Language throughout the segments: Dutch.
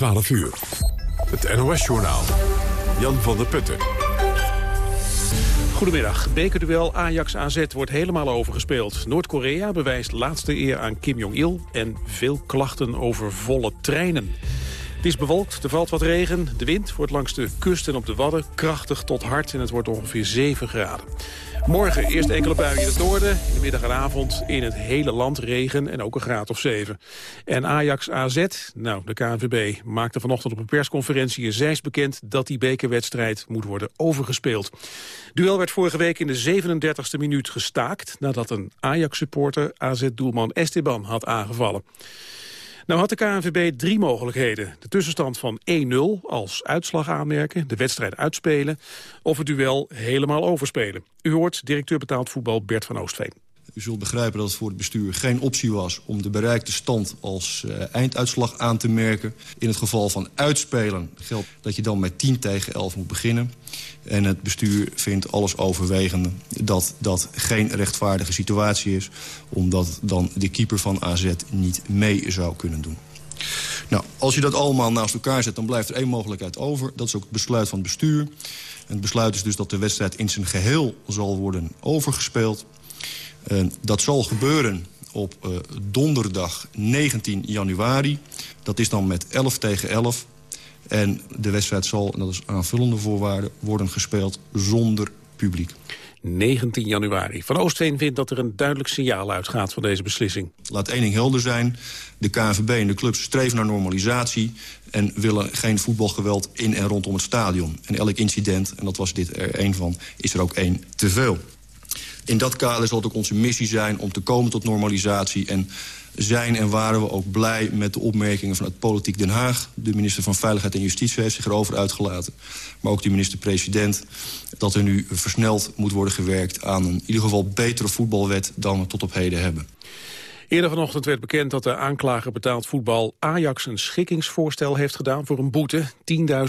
12 uur. Het NOS-journaal. Jan van der Putten. Goedemiddag. Bekerduel Ajax-AZ wordt helemaal overgespeeld. Noord-Korea bewijst laatste eer aan Kim Jong-il... en veel klachten over volle treinen. Het is bewolkt, er valt wat regen. De wind wordt langs de kust en op de Wadden krachtig tot hard... en het wordt ongeveer 7 graden. Morgen eerst enkele buien in het noorden. In de middag en avond in het hele land regen en ook een graad of 7. En Ajax AZ, nou, de KNVB maakte vanochtend op een persconferentie in Zeist bekend dat die bekerwedstrijd moet worden overgespeeld. Duel werd vorige week in de 37e minuut gestaakt nadat een Ajax-supporter AZ-doelman Esteban had aangevallen. Nou had de KNVB drie mogelijkheden. De tussenstand van 1-0 als uitslag aanmerken, de wedstrijd uitspelen... of het duel helemaal overspelen. U hoort directeur betaald voetbal Bert van Oostveen. U zult begrijpen dat het voor het bestuur geen optie was... om de bereikte stand als uh, einduitslag aan te merken. In het geval van uitspelen geldt dat je dan met 10 tegen 11 moet beginnen. En het bestuur vindt alles overwegende dat dat geen rechtvaardige situatie is... omdat dan de keeper van AZ niet mee zou kunnen doen. Nou, als je dat allemaal naast elkaar zet, dan blijft er één mogelijkheid over. Dat is ook het besluit van het bestuur. Het besluit is dus dat de wedstrijd in zijn geheel zal worden overgespeeld. Uh, dat zal gebeuren op uh, donderdag 19 januari. Dat is dan met 11 tegen 11. En de wedstrijd zal, en dat is aanvullende voorwaarde, worden gespeeld zonder publiek. 19 januari. Van Oostveen vindt dat er een duidelijk signaal uitgaat van deze beslissing. Laat één ding helder zijn. De KNVB en de clubs streven naar normalisatie... en willen geen voetbalgeweld in en rondom het stadion. En elk incident, en dat was dit er één van, is er ook één te veel. In dat kader zal het ook onze missie zijn om te komen tot normalisatie... en zijn en waren we ook blij met de opmerkingen van het Politiek Den Haag. De minister van Veiligheid en Justitie heeft zich erover uitgelaten. Maar ook de minister-president dat er nu versneld moet worden gewerkt... aan een in ieder geval betere voetbalwet dan we tot op heden hebben. Eerder vanochtend werd bekend dat de aanklager betaald voetbal Ajax een schikkingsvoorstel heeft gedaan voor een boete,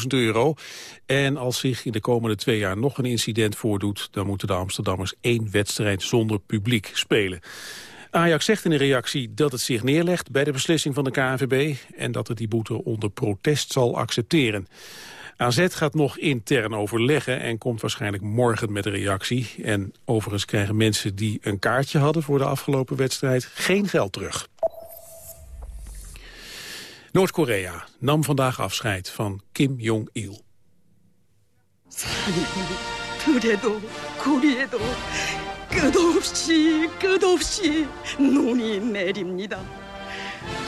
10.000 euro. En als zich in de komende twee jaar nog een incident voordoet, dan moeten de Amsterdammers één wedstrijd zonder publiek spelen. Ajax zegt in een reactie dat het zich neerlegt bij de beslissing van de KNVB... en dat het die boete onder protest zal accepteren. AZ gaat nog intern overleggen en komt waarschijnlijk morgen met een reactie. En overigens krijgen mensen die een kaartje hadden voor de afgelopen wedstrijd geen geld terug. Noord-Korea nam vandaag afscheid van Kim Jong-il.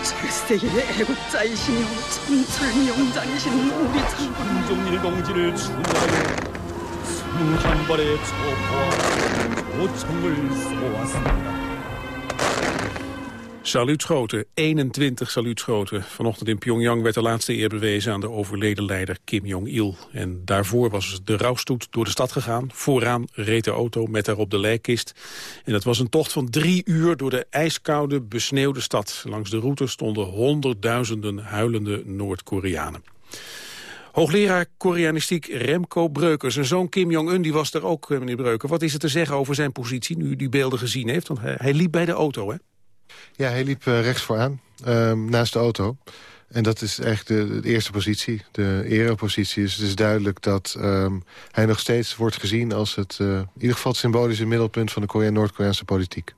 절세의 애국자이시며 천철명장이신 우리 장군 김종일 동지를 추모하여 스물한 발의 초포와 초청을 쏘았습니다. Saluutschoten, 21 saluutschoten. Vanochtend in Pyongyang werd de laatste eer bewezen aan de overleden leider Kim Jong-il. En daarvoor was de rouwstoet door de stad gegaan. Vooraan reed de auto met daarop de lijkkist. En dat was een tocht van drie uur door de ijskoude, besneeuwde stad. Langs de route stonden honderdduizenden huilende Noord-Koreanen. Hoogleraar Koreanistiek Remco Breuker. Zijn zoon Kim Jong-un was er ook, eh, meneer Breuker. Wat is er te zeggen over zijn positie nu u die beelden gezien heeft? Want hij liep bij de auto, hè? Ja, hij liep uh, rechts vooraan, um, naast de auto. En dat is eigenlijk de, de, eerste positie, de erepositie. Dus het is duidelijk dat um, hij nog steeds wordt gezien... als het uh, in ieder geval het symbolische middelpunt van de Noord-Koreaanse politiek.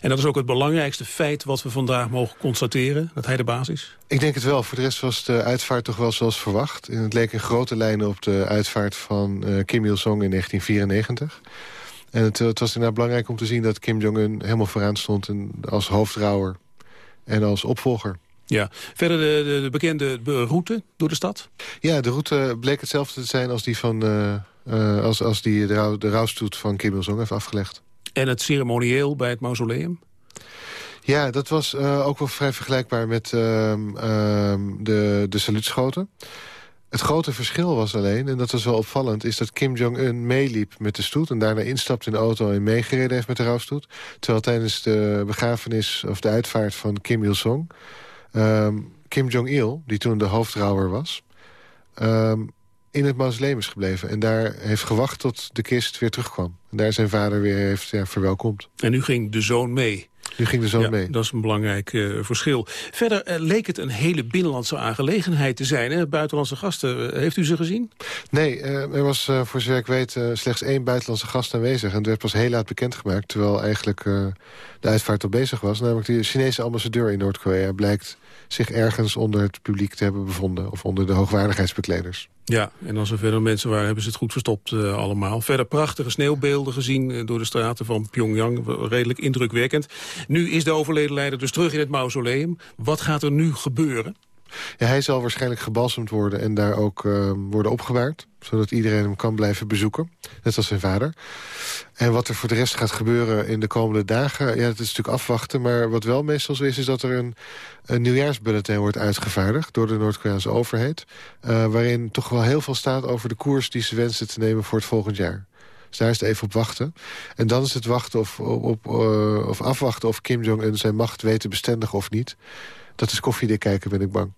En dat is ook het belangrijkste feit wat we vandaag mogen constateren, dat hij de baas is? Ik denk het wel. Voor de rest was de uitvaart toch wel zoals verwacht. En het leek in grote lijnen op de uitvaart van uh, Kim Il-sung in 1994. En het, het, was inderdaad belangrijk om te zien dat Kim Jong-un helemaal vooraan stond... En als hoofdrouwer en als opvolger. Ja, verder de, de, de, bekende route door de stad? Ja, de route bleek hetzelfde te zijn als die, van, uh, uh, als, als die de, rouw, de rouwstoet van Kim Il-sung heeft afgelegd. En het ceremonieel bij het mausoleum? Ja, dat was uh, ook wel vrij vergelijkbaar met ehm, de, de saluutschoten. Het grote verschil was alleen, en dat was wel opvallend... is dat Kim Jong-un meeliep met de stoet... en daarna instapt in de auto en meegereden heeft met de rouwstoet. Terwijl tijdens de begrafenis of de uitvaart van Kim Il-sung... Um, Kim Jong-il, die toen de hoofdrouwer was... Um, in het mausoleum is gebleven. En daar heeft gewacht tot de kist weer terugkwam. En daar zijn vader weer heeft verwelkomd. En nu ging de zoon mee. Nu ging de zoon ja, mee. Dat is een belangrijk uh, verschil. Verder uh, leek het een hele binnenlandse aangelegenheid te zijn. Hè? Buitenlandse gasten, uh, heeft u ze gezien? Nee, er was voor zover ik weet slechts één buitenlandse gast aanwezig. En dat werd pas heel laat bekendgemaakt. Terwijl eigenlijk de uitvaart al bezig was. Namelijk de Chinese ambassadeur in Noord-Korea blijkt zich ergens onder het publiek te hebben bevonden. Of onder de hoogwaardigheidsbekleders. Ja, en als er verder mensen waren, hebben ze het goed verstopt uh, allemaal. Verder prachtige sneeuwbeelden gezien uh, door de straten van Pyongyang. Redelijk indrukwekkend. Nu is de overleden leider dus terug in het mausoleum. Wat gaat er nu gebeuren? Hij zal waarschijnlijk gebalsemd worden en daar ook uh, worden opgewaard. Zodat iedereen hem kan blijven bezoeken. Net als zijn vader. En wat er voor de rest gaat gebeuren in de komende dagen... ja, dat is natuurlijk afwachten. Maar wat wel meestal zo is, is dat er een, een nieuwjaarsbulletin wordt uitgevaardigd... door de Noord-Koreaanse overheid. Uh, waarin toch wel heel veel staat over de koers die ze wensen te nemen voor het volgend jaar. Dus daar is het even op wachten. En dan is het wachten of, op, uh, of afwachten of Kim Jong-un zijn macht weet te bestendigen of niet. Dat is koffiedik kijken, ben ik bang.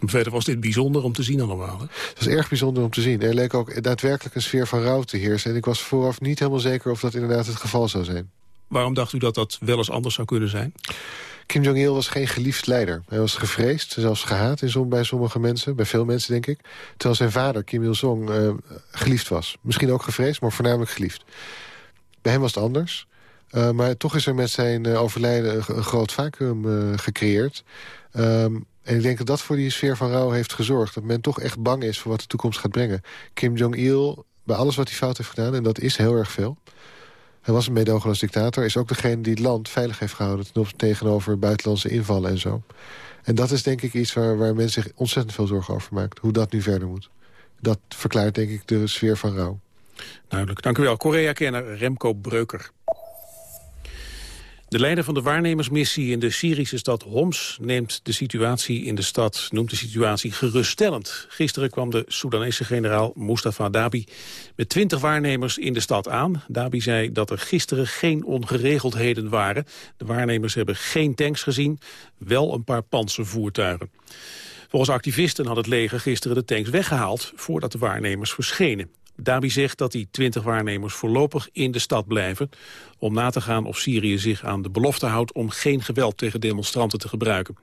Verder was dit bijzonder om te zien allemaal. Hè? Het was erg bijzonder om te zien. Er leek ook daadwerkelijk een sfeer van rouw te heersen. En ik was vooraf niet helemaal zeker of dat inderdaad het geval zou zijn. Waarom dacht u dat dat wel eens anders zou kunnen zijn? Kim Jong-il was geen geliefd leider. Hij was gevreesd, zelfs gehaat in som, bij sommige mensen. Bij veel mensen, denk ik. Terwijl zijn vader, Kim Il-sung, uh, geliefd was. Misschien ook gevreesd, maar voornamelijk geliefd. Bij hem was het anders. Uh, maar toch is er met zijn uh, overlijden een, groot vacuüm gecreëerd. Um, en ik denk dat dat voor die sfeer van rouw heeft gezorgd. Dat men toch echt bang is voor wat de toekomst gaat brengen. Kim Jong-il, bij alles wat hij fout heeft gedaan... en dat is heel erg veel... hij was een meedogenloos dictator... is ook degene die het land veilig heeft gehouden... tegenover buitenlandse invallen en zo. En dat is denk ik iets waar, waar men zich ontzettend veel zorgen over maakt. Hoe dat nu verder moet. Dat verklaart denk ik de sfeer van rouw. Duidelijk. Dank u wel. Korea-kenner Remco Breuker. De leider van de waarnemersmissie in de Syrische stad Homs neemt de situatie in de stad, noemt de situatie geruststellend. Gisteren kwam de Soedanese generaal Mustafa Dabi met twintig waarnemers in de stad aan. Dabi zei dat er gisteren geen ongeregeldheden waren. De waarnemers hebben geen tanks gezien, wel een paar panzervoertuigen. Volgens activisten had het leger gisteren de tanks weggehaald voordat de waarnemers verschenen. Dabi zegt dat die 20 waarnemers voorlopig in de stad blijven... om na te gaan of Syrië zich aan de belofte houdt... om geen geweld tegen demonstranten te gebruiken.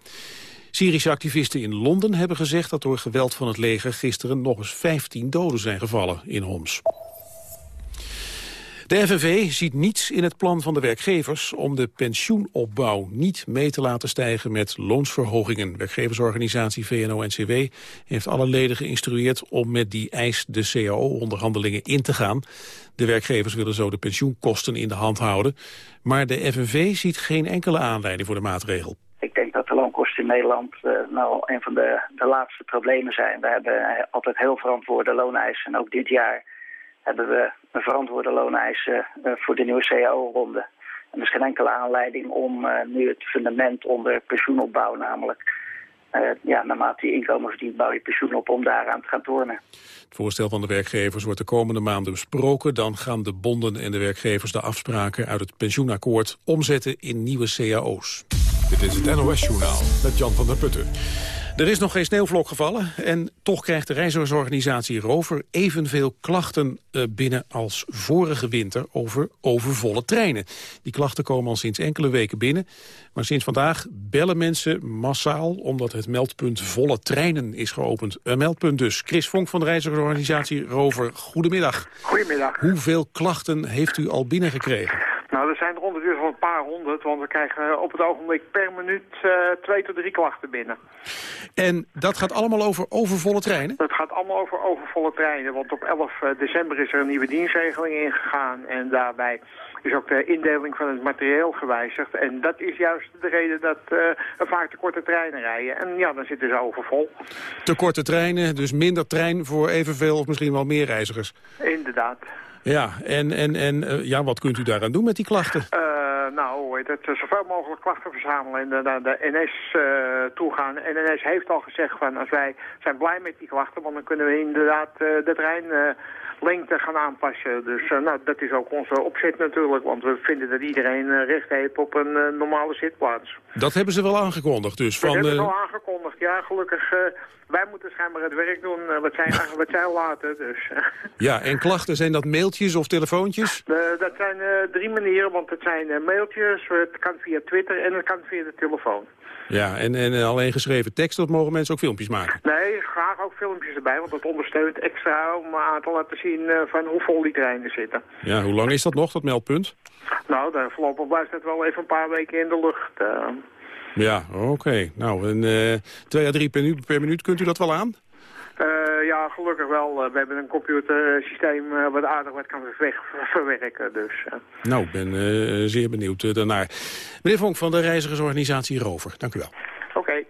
Syrische activisten in Londen hebben gezegd dat door geweld van het leger... gisteren nog eens 15 doden zijn gevallen in Homs. De FNV ziet niets in het plan van de werkgevers om de pensioenopbouw niet mee te laten stijgen met loonsverhogingen. Werkgeversorganisatie VNO-NCW heeft alle leden geïnstrueerd om met die eis de CAO-onderhandelingen in te gaan. De werkgevers willen zo de pensioenkosten in de hand houden. Maar de FNV ziet geen enkele aanleiding voor de maatregel. Ik denk dat de loonkosten in Nederland uh, nou een van de, de laatste problemen zijn. We hebben altijd heel verantwoorde looneisen en ook dit jaar hebben we een verantwoorde looneisen uh, voor de nieuwe CAO-ronde. En er is geen enkele aanleiding om uh, nu het fundament onder pensioenopbouw, namelijk uh, ja, naarmate je inkomen verdient, bouw je pensioen op om daaraan te gaan tornen. Het voorstel van de werkgevers wordt de komende maanden besproken. Dan gaan de bonden en de werkgevers de afspraken uit het pensioenakkoord omzetten in nieuwe CAO's. Dit is het NOS Journaal met Jan van der Putten. Er is nog geen sneeuwvlok gevallen en toch krijgt de reizigersorganisatie Rover evenveel klachten binnen als vorige winter over overvolle treinen. Die klachten komen al sinds enkele weken binnen, maar sinds vandaag bellen mensen massaal omdat het meldpunt volle treinen is geopend. Een meldpunt dus. Chris Vonk van de reizigersorganisatie Rover, goedemiddag. Goedemiddag. Hoeveel klachten heeft u al binnengekregen? Ondertussen wel een paar honderd, want we krijgen op het ogenblik per minuut uh, twee tot drie klachten binnen. En dat gaat allemaal over overvolle treinen? Dat gaat allemaal over overvolle treinen, want op 11 december is er een nieuwe dienstregeling ingegaan en daarbij is ook de indeling van het materieel gewijzigd. En dat is juist de reden dat uh, er vaak te korte treinen rijden. En ja, dan zitten ze overvol. Te korte treinen, dus minder trein voor evenveel of misschien wel meer reizigers. Inderdaad. Ja, en, en, en ja, wat kunt u daaraan doen met die klachten? Uh, nou, het, zoveel mogelijk klachten verzamelen en naar de NS uh, toe gaan. En de NS heeft al gezegd van als wij zijn blij met die klachten, want dan kunnen we inderdaad de trein lengte gaan aanpassen. Dus uh, nou, dat is ook onze opzet natuurlijk, want we vinden dat iedereen uh, recht heeft op een uh, normale zitplaats. Dat hebben ze wel aangekondigd dus? Dat van, hebben ze wel aangekondigd, ja, gelukkig. Wij moeten schijnbaar het werk doen, wat zij, wat zij laten. Dus. ja, en klachten, zijn dat mailtjes of telefoontjes? dat zijn drie manieren, want het zijn mailtjes, het kan via Twitter en het kan via de telefoon. Ja, en, en alleen geschreven tekst, of mogen mensen ook filmpjes maken? Nee, graag ook filmpjes erbij, want dat ondersteunt extra om aan te laten zien van hoe vol die treinen zitten. Ja, hoe lang is dat nog, dat meldpunt? Nou, voorlopig blijft het wel even een paar weken in de lucht. Ja, oké. Nou, en, uh, twee à drie per minuut, per minuut, kunt u dat wel aan? Uh, ja, gelukkig wel. we hebben een computersysteem uh, wat aardig wat kan verwerken. Dus, Nou, ik ben zeer benieuwd daarnaar. Meneer Vonk van de reizigersorganisatie Rover, dank u wel. Oké.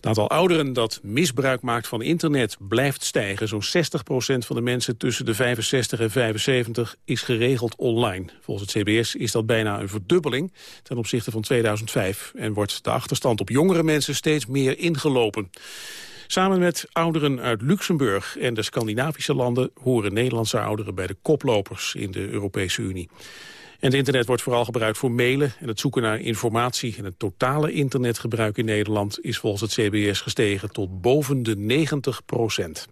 Het aantal ouderen dat misbruik maakt van internet blijft stijgen. Zo'n 60% van de mensen tussen de 65 en 75 is geregeld online. Volgens het CBS is dat bijna een verdubbeling ten opzichte van 2005... en wordt de achterstand op jongere mensen steeds meer ingelopen. Samen met ouderen uit Luxemburg en de Scandinavische landen... horen Nederlandse ouderen bij de koplopers in de Europese Unie. En het internet wordt vooral gebruikt voor mailen en het zoeken naar informatie. En het totale internetgebruik in Nederland is volgens het CBS gestegen tot boven de 90 procent.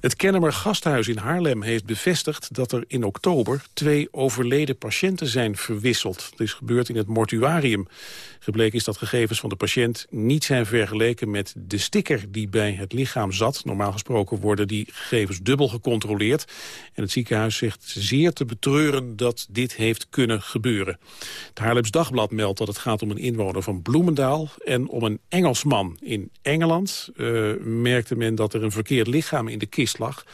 Het Kennemer Gasthuis in Haarlem heeft bevestigd dat er in oktober twee overleden patiënten zijn verwisseld. Het is gebeurd in het mortuarium. Gebleken is dat gegevens van de patiënt niet zijn vergeleken met de sticker die bij het lichaam zat. Normaal gesproken worden die gegevens dubbel gecontroleerd. En het ziekenhuis zegt zeer te betreuren dat dit heeft kunnen gebeuren. Het Haarlems Dagblad meldt dat het gaat om een inwoner van Bloemendaal en om een Engelsman. In Engeland uh, merkte men dat er een verkeerd lichaam in de kist lag.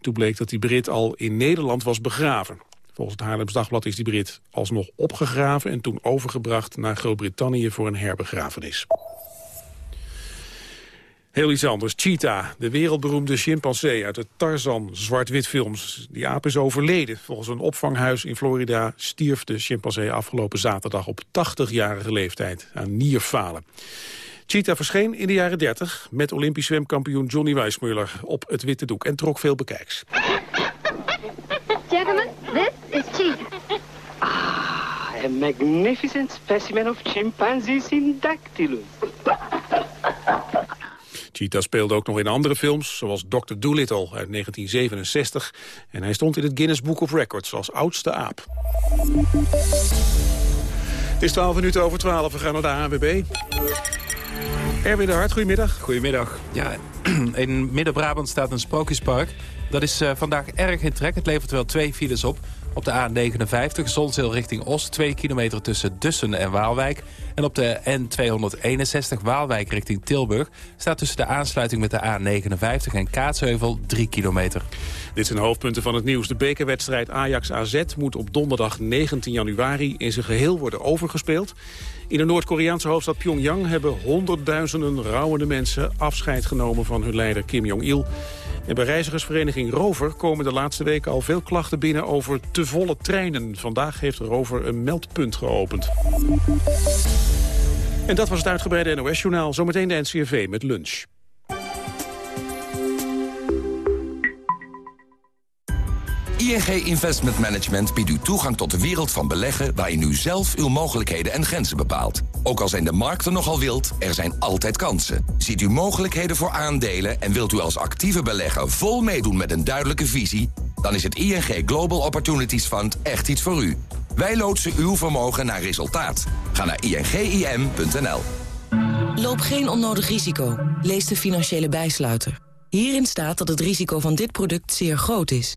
Toen bleek dat die Brit al in Nederland was begraven. Volgens het Haarlems Dagblad is die Brit alsnog opgegraven... en toen overgebracht naar Groot-Brittannië voor een herbegrafenis. Heel iets anders. Cheetah, de wereldberoemde chimpansee uit de Tarzan zwart-wit films. Die aap is overleden. Volgens een opvanghuis in Florida stierf de chimpansee afgelopen zaterdag op 80-jarige leeftijd aan nierfalen. Cheetah verscheen in de jaren 30 met Olympisch zwemkampioen Johnny Weissmuller op het witte doek en trok veel bekijks. Gentlemen, this is Cheetah. Ah, a magnificent specimen of chimpanzee syndactylus. Cheetah speelde ook nog in andere films, zoals Dr. Dolittle uit 1967. En hij stond in het Guinness Book of Records als oudste aap. Het is 12 minuten over 12, we gaan naar de ANWB. Erwin de Hart, goedemiddag. Goedemiddag. Ja, in Midden-Brabant staat een sprookjespark. Dat is uh, vandaag erg in trek. Het levert wel twee files op. Op de A59, Zonzeel richting Oost, 2 kilometer tussen Dussen en Waalwijk. En op de N261, Waalwijk richting Tilburg... staat tussen de aansluiting met de A59 en Kaatsheuvel 3 kilometer. Dit zijn hoofdpunten van het nieuws. De bekerwedstrijd Ajax-AZ moet op donderdag 19 januari... in zijn geheel worden overgespeeld. In de Noord-Koreaanse hoofdstad Pyongyang hebben honderdduizenden rouwende mensen afscheid genomen van hun leider Kim Jong-il. En bij reizigersvereniging Rover komen de laatste weken al veel klachten binnen over te volle treinen. Vandaag heeft Rover een meldpunt geopend. En dat was het uitgebreide NOS-journaal. Zometeen de NCRV met lunch. ING Investment Management biedt u toegang tot de wereld van beleggen... waarin u zelf uw mogelijkheden en grenzen bepaalt. Ook al zijn de markten nogal wild, er zijn altijd kansen. Ziet u mogelijkheden voor aandelen en wilt u als actieve belegger... vol meedoen met een duidelijke visie... dan is het ING Global Opportunities Fund echt iets voor u. Wij loodsen uw vermogen naar resultaat. Ga naar ingim.nl. Loop geen onnodig risico. Lees de financiële bijsluiter. Hierin staat dat het risico van dit product zeer groot is.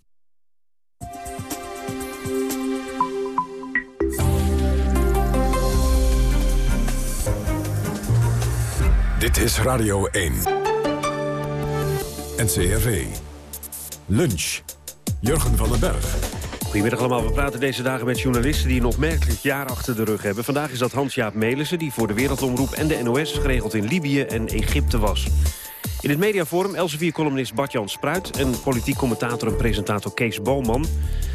Dit is Radio 1. NCRV. Lunch. Jurgen van den Berg. Goedemiddag allemaal. We praten deze dagen met journalisten die een opmerkelijk jaar achter de rug hebben. Vandaag is dat Hans-Jaap Melissen, die voor de Wereldomroep en de NOS geregeld in Libië en Egypte was. In het mediaforum Elsevier-columnist Bart-Jan Spruit... en politiek commentator en presentator Kees Boman.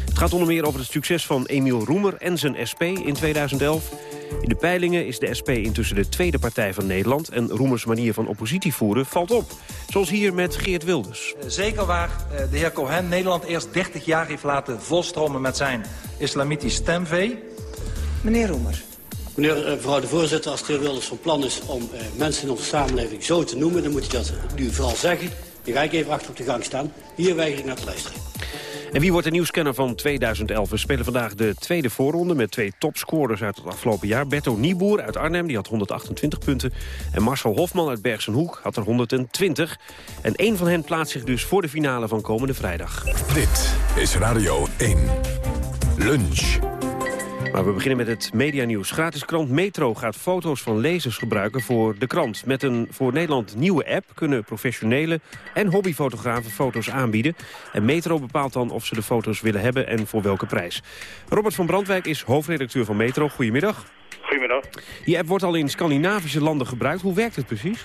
Het gaat onder meer over het succes van Emiel Roemer en zijn SP in 2011... In de peilingen is de SP intussen de tweede partij van Nederland... en Roemers manier van oppositie voeren valt op. Zoals hier met Geert Wilders. Zeker waar eh, de heer Cohen Nederland eerst 30 jaar heeft laten volstromen... met zijn islamitisch stemvee. Meneer Roemers. Meneer, eh, mevrouw de voorzitter, als de heer Wilders van plan is om eh, mensen in onze samenleving zo te noemen... dan moet hij dat nu vooral zeggen. Dan ga ik even achter op de gang staan. Hier weiger ik naar te luisteren. En wie wordt de nieuwscanner van 2011? We spelen vandaag de tweede voorronde met twee topscorers uit het afgelopen jaar. Berto Nieboer uit Arnhem, die had 128 punten. En Marcel Hofman uit Bergsenhoek had er 120. En één van hen plaatst zich dus voor de finale van komende vrijdag. Dit is Radio 1. Lunch. Maar we beginnen met het medianieuws. Gratis krant Metro gaat foto's van lezers gebruiken voor de krant. Met een voor Nederland nieuwe app kunnen professionele en hobbyfotografen foto's aanbieden. En Metro bepaalt dan of ze de foto's willen hebben en voor welke prijs. Robert van Brandwijk is hoofdredacteur van Metro. Goedemiddag. Goedemiddag. Die app wordt al in Scandinavische landen gebruikt. Hoe werkt het precies?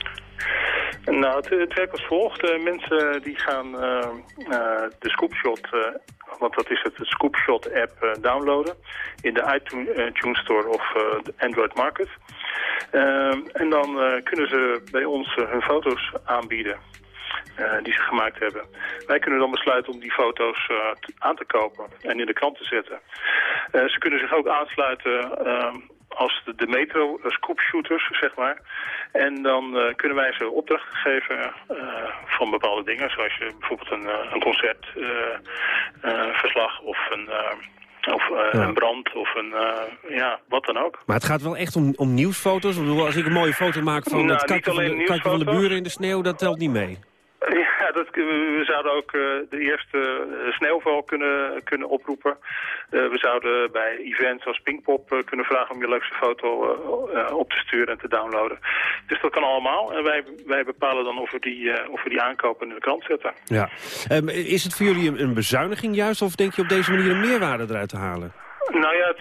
Nou, het, werkt als volgt. Uh, mensen die gaan uh, de Scoopshot, want dat is het, de Scoopshot app, downloaden in de iTunes Store of de Android Market. en dan kunnen ze bij ons hun foto's aanbieden. die ze gemaakt hebben. Wij kunnen dan besluiten om die foto's aan te kopen en in de krant te zetten. ze kunnen zich ook aansluiten als de, de metro scoopshooters, zeg maar. En dan uh, kunnen wij ze opdrachten geven uh, van bepaalde dingen. Zoals je bijvoorbeeld een, uh, een concertverslag of een... Of ja. een brand of een, ja, wat dan ook. Maar het gaat wel echt om, om nieuwsfoto's? Ik bedoel, als ik een mooie foto maak van nou, het katje van, de, van de buren in de sneeuw, dat telt niet mee? Ja, dat, we zouden ook uh, de eerste uh, sneeuwval kunnen, kunnen oproepen. We zouden bij events als Pinkpop kunnen vragen om je leukste foto op te sturen en te downloaden. Dus dat kan allemaal. En wij, wij bepalen dan of we, die, of we die aankopen in de krant zetten. Ja. Um, is het voor jullie een bezuiniging juist of denk je op deze manier een meerwaarde eruit te halen? Nou ja, het,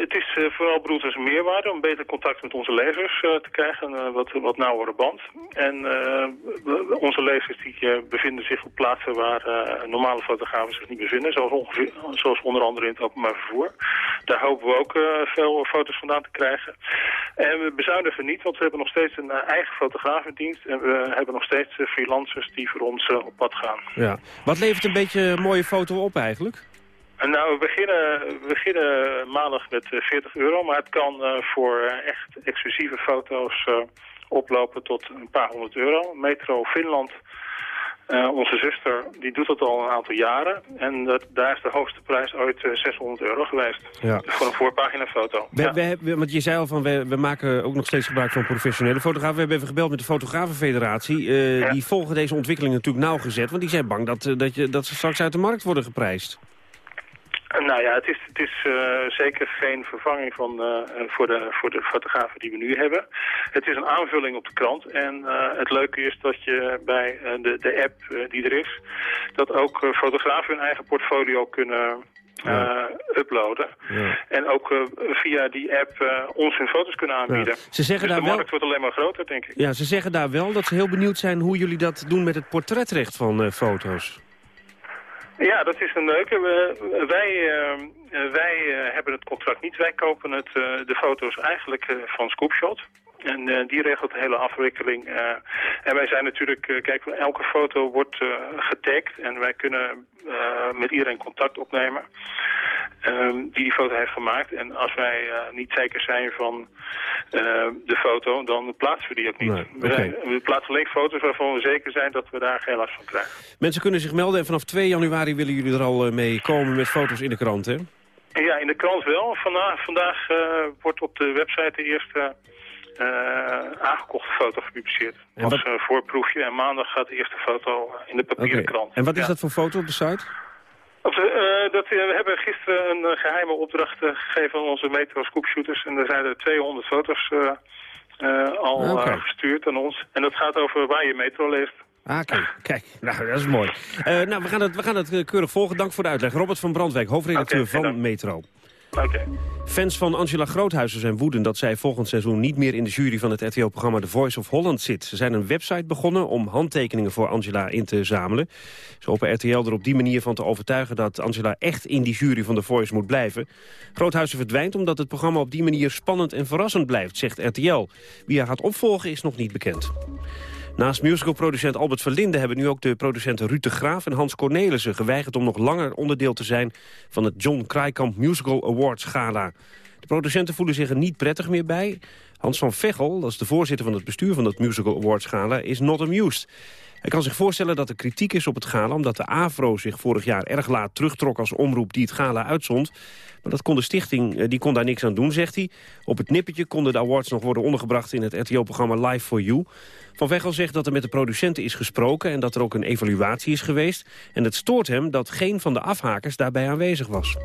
het is uh, vooral bedoeld als een meerwaarde om beter contact met onze lezers uh, te krijgen, uh, wat, wat nauwere band. En onze lezers die bevinden zich op plaatsen waar normale fotografen zich niet bevinden, zoals, ongeveer, zoals onder andere in het openbaar vervoer. Daar hopen we ook veel foto's vandaan te krijgen. En we bezuinigen niet, want we hebben nog steeds een eigen fotografendienst en we hebben nog steeds freelancers die voor ons op pad gaan. Ja. Wat levert een beetje een mooie foto op eigenlijk? Nou, we beginnen, we beginnen maandag met 40 euro, maar het kan uh, voor echt exclusieve foto's uh, oplopen tot een paar honderd euro. Metro Finland, uh, onze zuster, die doet dat al een aantal jaren. En dat, daar is de hoogste prijs ooit 600 euro geweest. Ja. Voor een voorpagina foto. We, ja. we, want je zei al, van, we, we, maken ook nog steeds gebruik van professionele fotografen. We hebben even gebeld met de Fotografenfederatie. Ja. Die volgen deze ontwikkeling natuurlijk nauwgezet. Want die zijn bang dat, dat, je, dat ze straks uit de markt worden geprijsd. Nou ja, het is, het is uh, zeker geen vervanging van, uh, voor, de, voor de fotografen die we nu hebben. Het is een aanvulling op de krant. En uh, het leuke is dat je bij de, de app die er is... dat ook fotografen hun eigen portfolio kunnen ja. uploaden. Ja. En ook via die app ons hun foto's kunnen aanbieden. Ja. Ze zeggen dus daar de markt wordt alleen maar groter, denk ik. Ja, ze zeggen daar wel dat ze heel benieuwd zijn hoe jullie dat doen met het portretrecht van foto's. Ja, dat is een leuke. Wij uh, wij uh, hebben het contract niet. Wij kopen het, uh, de foto's eigenlijk van Scoopshot. En die regelt de hele afwikkeling. en wij zijn natuurlijk, kijk, elke foto wordt getagd. En wij kunnen met iedereen contact opnemen. Um, die die foto heeft gemaakt. En als wij uh, niet zeker zijn van uh, de foto, dan plaatsen we die ook niet. Nee, okay. we, we, plaatsen alleen foto's waarvan we zeker zijn dat we daar geen last van krijgen. Mensen kunnen zich melden en vanaf 2 januari willen jullie er al mee komen met foto's in de krant, hè? Ja, in de krant wel. Vandaag, vandaag uh, wordt op de website de eerste aangekochte foto gepubliceerd. Dat was een voorproefje en maandag gaat de eerste foto in de papieren okay. krant. En wat is ja. dat voor foto op de site? Uh, dat, we hebben gisteren een geheime opdracht gegeven aan onze metro scoopshooters. En er zijn er 200 foto's al okay. gestuurd aan ons. En dat gaat over waar je metro leeft. Ah, kijk, kijk. Nou, dat is mooi. nou, we gaan het, we gaan het keurig volgen. Dank voor de uitleg. Robert van Brandwijk, hoofdredacteur okay, van Metro. Fans van Angela Groothuizen zijn woedend dat zij volgend seizoen niet meer in de jury van het RTO-programma The Voice of Holland zit. Ze zijn een website begonnen om handtekeningen voor Angela in te zamelen. Ze hopen RTL er op die manier van te overtuigen dat Angela echt in die jury van The Voice moet blijven. Groothuizen verdwijnt omdat het programma op die manier spannend en verrassend blijft, zegt RTL. Wie haar gaat opvolgen is nog niet bekend. Naast musicalproducent Albert Verlinde hebben nu ook de producenten Ruud de Graaf en Hans Cornelissen geweigerd om nog langer onderdeel te zijn van het John Krijkamp Musical Awards Gala. De producenten voelen zich er niet prettig meer bij. Hans van Vechel, dat is de voorzitter van het bestuur van het Musical Awards Gala, is not amused. Hij kan zich voorstellen dat er kritiek is op het gala... omdat de AVRO zich vorig jaar erg laat terugtrok als omroep die het gala uitzond. Maar dat kon de stichting eh, die kon daar niks aan doen, zegt hij. Op het nippertje konden de awards nog worden ondergebracht... in het RTO-programma Live for You. Van Weghel zegt dat er met de producenten is gesproken... en dat er ook een evaluatie is geweest. En het stoort hem dat geen van de afhakers daarbij aanwezig was.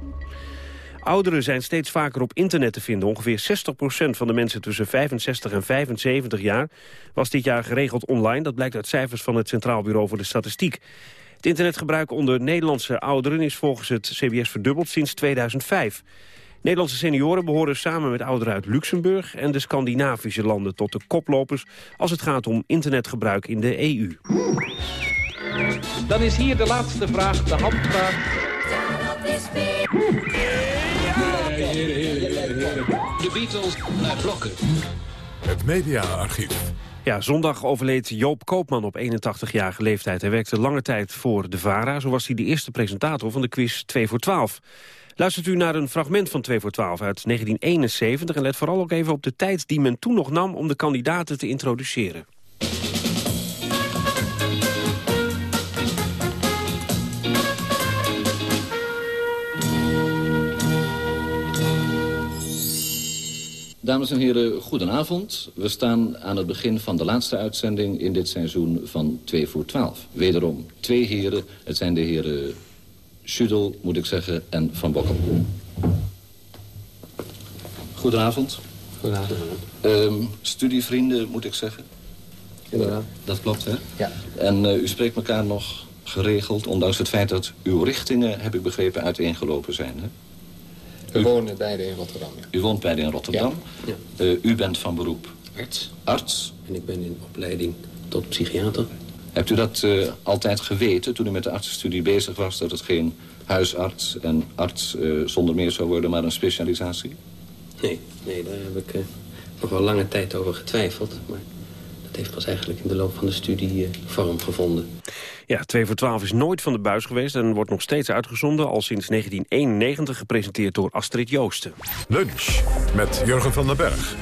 Ouderen zijn steeds vaker op internet te vinden. Ongeveer 60% van de mensen tussen 65 en 75 jaar was dit jaar geregeld online. Dat blijkt uit cijfers van het Centraal Bureau voor de Statistiek. Het internetgebruik onder Nederlandse ouderen is volgens het CBS verdubbeld sinds 2005. Nederlandse senioren behoren samen met ouderen uit Luxemburg en de Scandinavische landen tot de koplopers als het gaat om internetgebruik in de EU. Dan is hier de laatste vraag, de handvraag. De Beatles naar blokken. Het mediaarchief. Ja, zondag overleed Joop Koopman op 81-jarige leeftijd. Hij werkte lange tijd voor de VARA. Zo was hij de eerste presentator van de quiz 2 voor 12. Luistert u naar een fragment van 2 voor 12 uit 1971... en let vooral ook even op de tijd die men toen nog nam om de kandidaten te introduceren. Dames en heren, goedenavond. We staan aan het begin van de laatste uitzending in dit seizoen van 2 voor 12. Wederom twee heren. Het zijn de heren Schudel, moet ik zeggen, en Van Bokkel. Goedenavond. Goedenavond. Um, studievrienden, moet ik zeggen. Inderdaad. Dat klopt, hè? Ja. En uh, u spreekt elkaar nog geregeld, ondanks het feit dat uw richtingen, heb ik begrepen, uiteengelopen zijn, hè? We wonen beide in Rotterdam, ja. U woont beide in Rotterdam. Ja. Uh, u bent van beroep? Arts. Arts. En ik ben in opleiding tot psychiater. Hebt u dat uh, altijd geweten toen u met de artsenstudie bezig was... dat het geen huisarts en arts uh, zonder meer zou worden, maar een specialisatie? Nee, nee daar heb ik nog wel lange tijd over getwijfeld. Maar dat heeft pas eigenlijk in de loop van de studie vorm gevonden. Ja, 2 voor 12 is nooit van de buis geweest en wordt nog steeds uitgezonden... al sinds 1991 gepresenteerd door Astrid Joosten. Lunch met Jurgen van den Berg.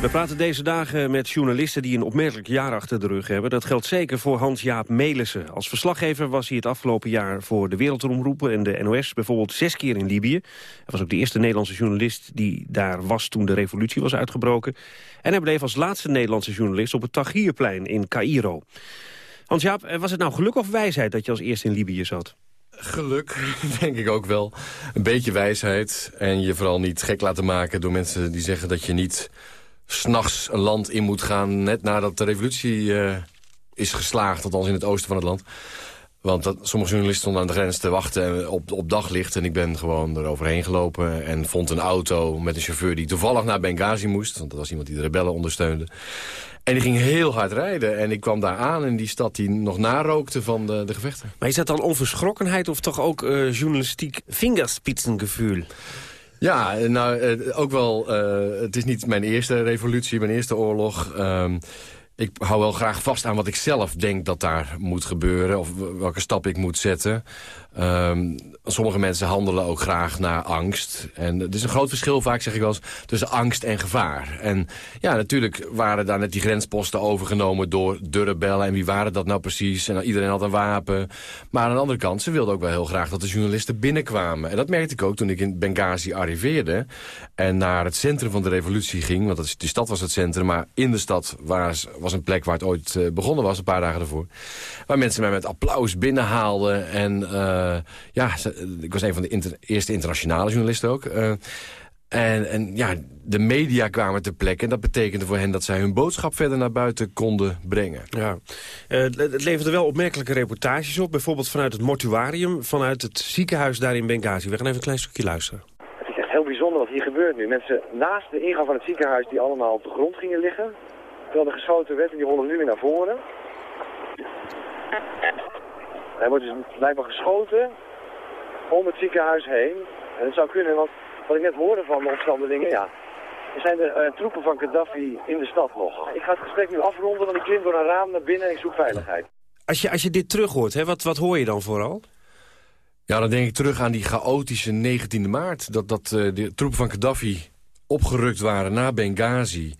We praten deze dagen met journalisten die een opmerkelijk jaar achter de rug hebben. Dat geldt zeker voor Hans-Jaap Melissen. Als verslaggever was hij het afgelopen jaar voor de Wereldromroepen en de NOS bijvoorbeeld zes keer in Libië. Hij was ook de eerste Nederlandse journalist die daar was toen de revolutie was uitgebroken. En hij bleef als laatste Nederlandse journalist op het Tahrirplein in Cairo. Hans-Jaap, was het nou geluk of wijsheid dat je als eerste in Libië zat? Geluk, denk ik ook wel. Een beetje wijsheid. En je vooral niet gek laten maken door mensen die zeggen dat je niet s'nachts een land in moet gaan... net nadat de revolutie uh, is geslaagd, althans in het oosten van het land. Want dat, sommige journalisten stonden aan de grens te wachten op, op daglicht. En ik ben gewoon eroverheen gelopen en vond een auto met een chauffeur... die toevallig naar Benghazi moest, want dat was iemand die de rebellen ondersteunde. En die ging heel hard rijden. En ik kwam daar aan in die stad die nog narookte van de, de gevechten. Maar is dat dan onverschrokkenheid of toch ook uh, journalistiek vingerspitsengevoel? Ja, nou, uh, ook wel... Uh, het is niet mijn eerste revolutie, mijn eerste oorlog... Um, ik hou wel graag vast aan wat ik zelf denk dat daar moet gebeuren... of welke stap ik moet zetten. Um, sommige mensen handelen ook graag naar angst. En het is een groot verschil, vaak zeg ik wel eens, tussen angst en gevaar. En ja, natuurlijk waren daar net die grensposten overgenomen door de rebellen. En wie waren dat nou precies? En iedereen had een wapen. Maar aan de andere kant, ze wilden ook wel heel graag dat de journalisten binnenkwamen. En dat merkte ik ook toen ik in Benghazi arriveerde. En naar het centrum van de revolutie ging. Want dat stad was het centrum, maar in de stad was, was een plek waar het ooit uh, begonnen was, een paar dagen ervoor. Waar mensen mij met applaus binnenhaalden. En uh, ja, ik was een van de inter eerste internationale journalisten ook. Uh, En, en ja, de media kwamen ter plekke. En dat betekende voor hen dat zij hun boodschap verder naar buiten konden brengen. Ja. Uh, het leverde wel opmerkelijke reportages op. Bijvoorbeeld vanuit het mortuarium, vanuit het ziekenhuis daar in Benghazi. We gaan even een klein stukje luisteren. Het is echt heel bijzonder wat hier gebeurt nu. Mensen naast de ingang van het ziekenhuis die allemaal op de grond gingen liggen. Terwijl er geschoten werd en die rollen nu weer naar voren. Hij wordt dus blijkbaar geschoten om het ziekenhuis heen. En het zou kunnen, want wat ik net hoorde van de omstandigheden, ja, er zijn er uh, troepen van Gaddafi in de stad nog. Ik ga het gesprek nu afronden, want ik klim door een raam naar binnen en ik zoek veiligheid. Als je, als je dit terug hoort, hè, wat, wat hoor je dan vooral? Ja, dan denk ik terug aan die chaotische 19e maart. Dat, dat uh, de troepen van Gaddafi opgerukt waren naar Benghazi.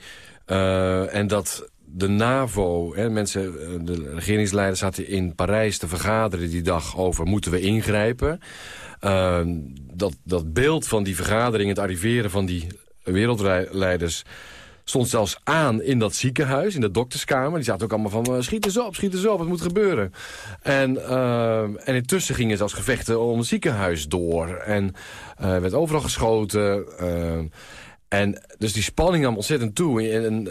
Uh, en dat de NAVO, hè, mensen, de regeringsleiders zaten in Parijs te vergaderen die dag over moeten we ingrijpen. Uh, dat, dat beeld van die vergadering, het arriveren van die wereldleiders stond zelfs aan in dat ziekenhuis, in de dokterskamer. Die zaten ook allemaal van, uh, schiet eens op, schiet eens op, het moet gebeuren. En, uh, en intussen gingen zelfs gevechten om het ziekenhuis door. En uh, werd overal geschoten. en dus die spanning nam ontzettend toe. En,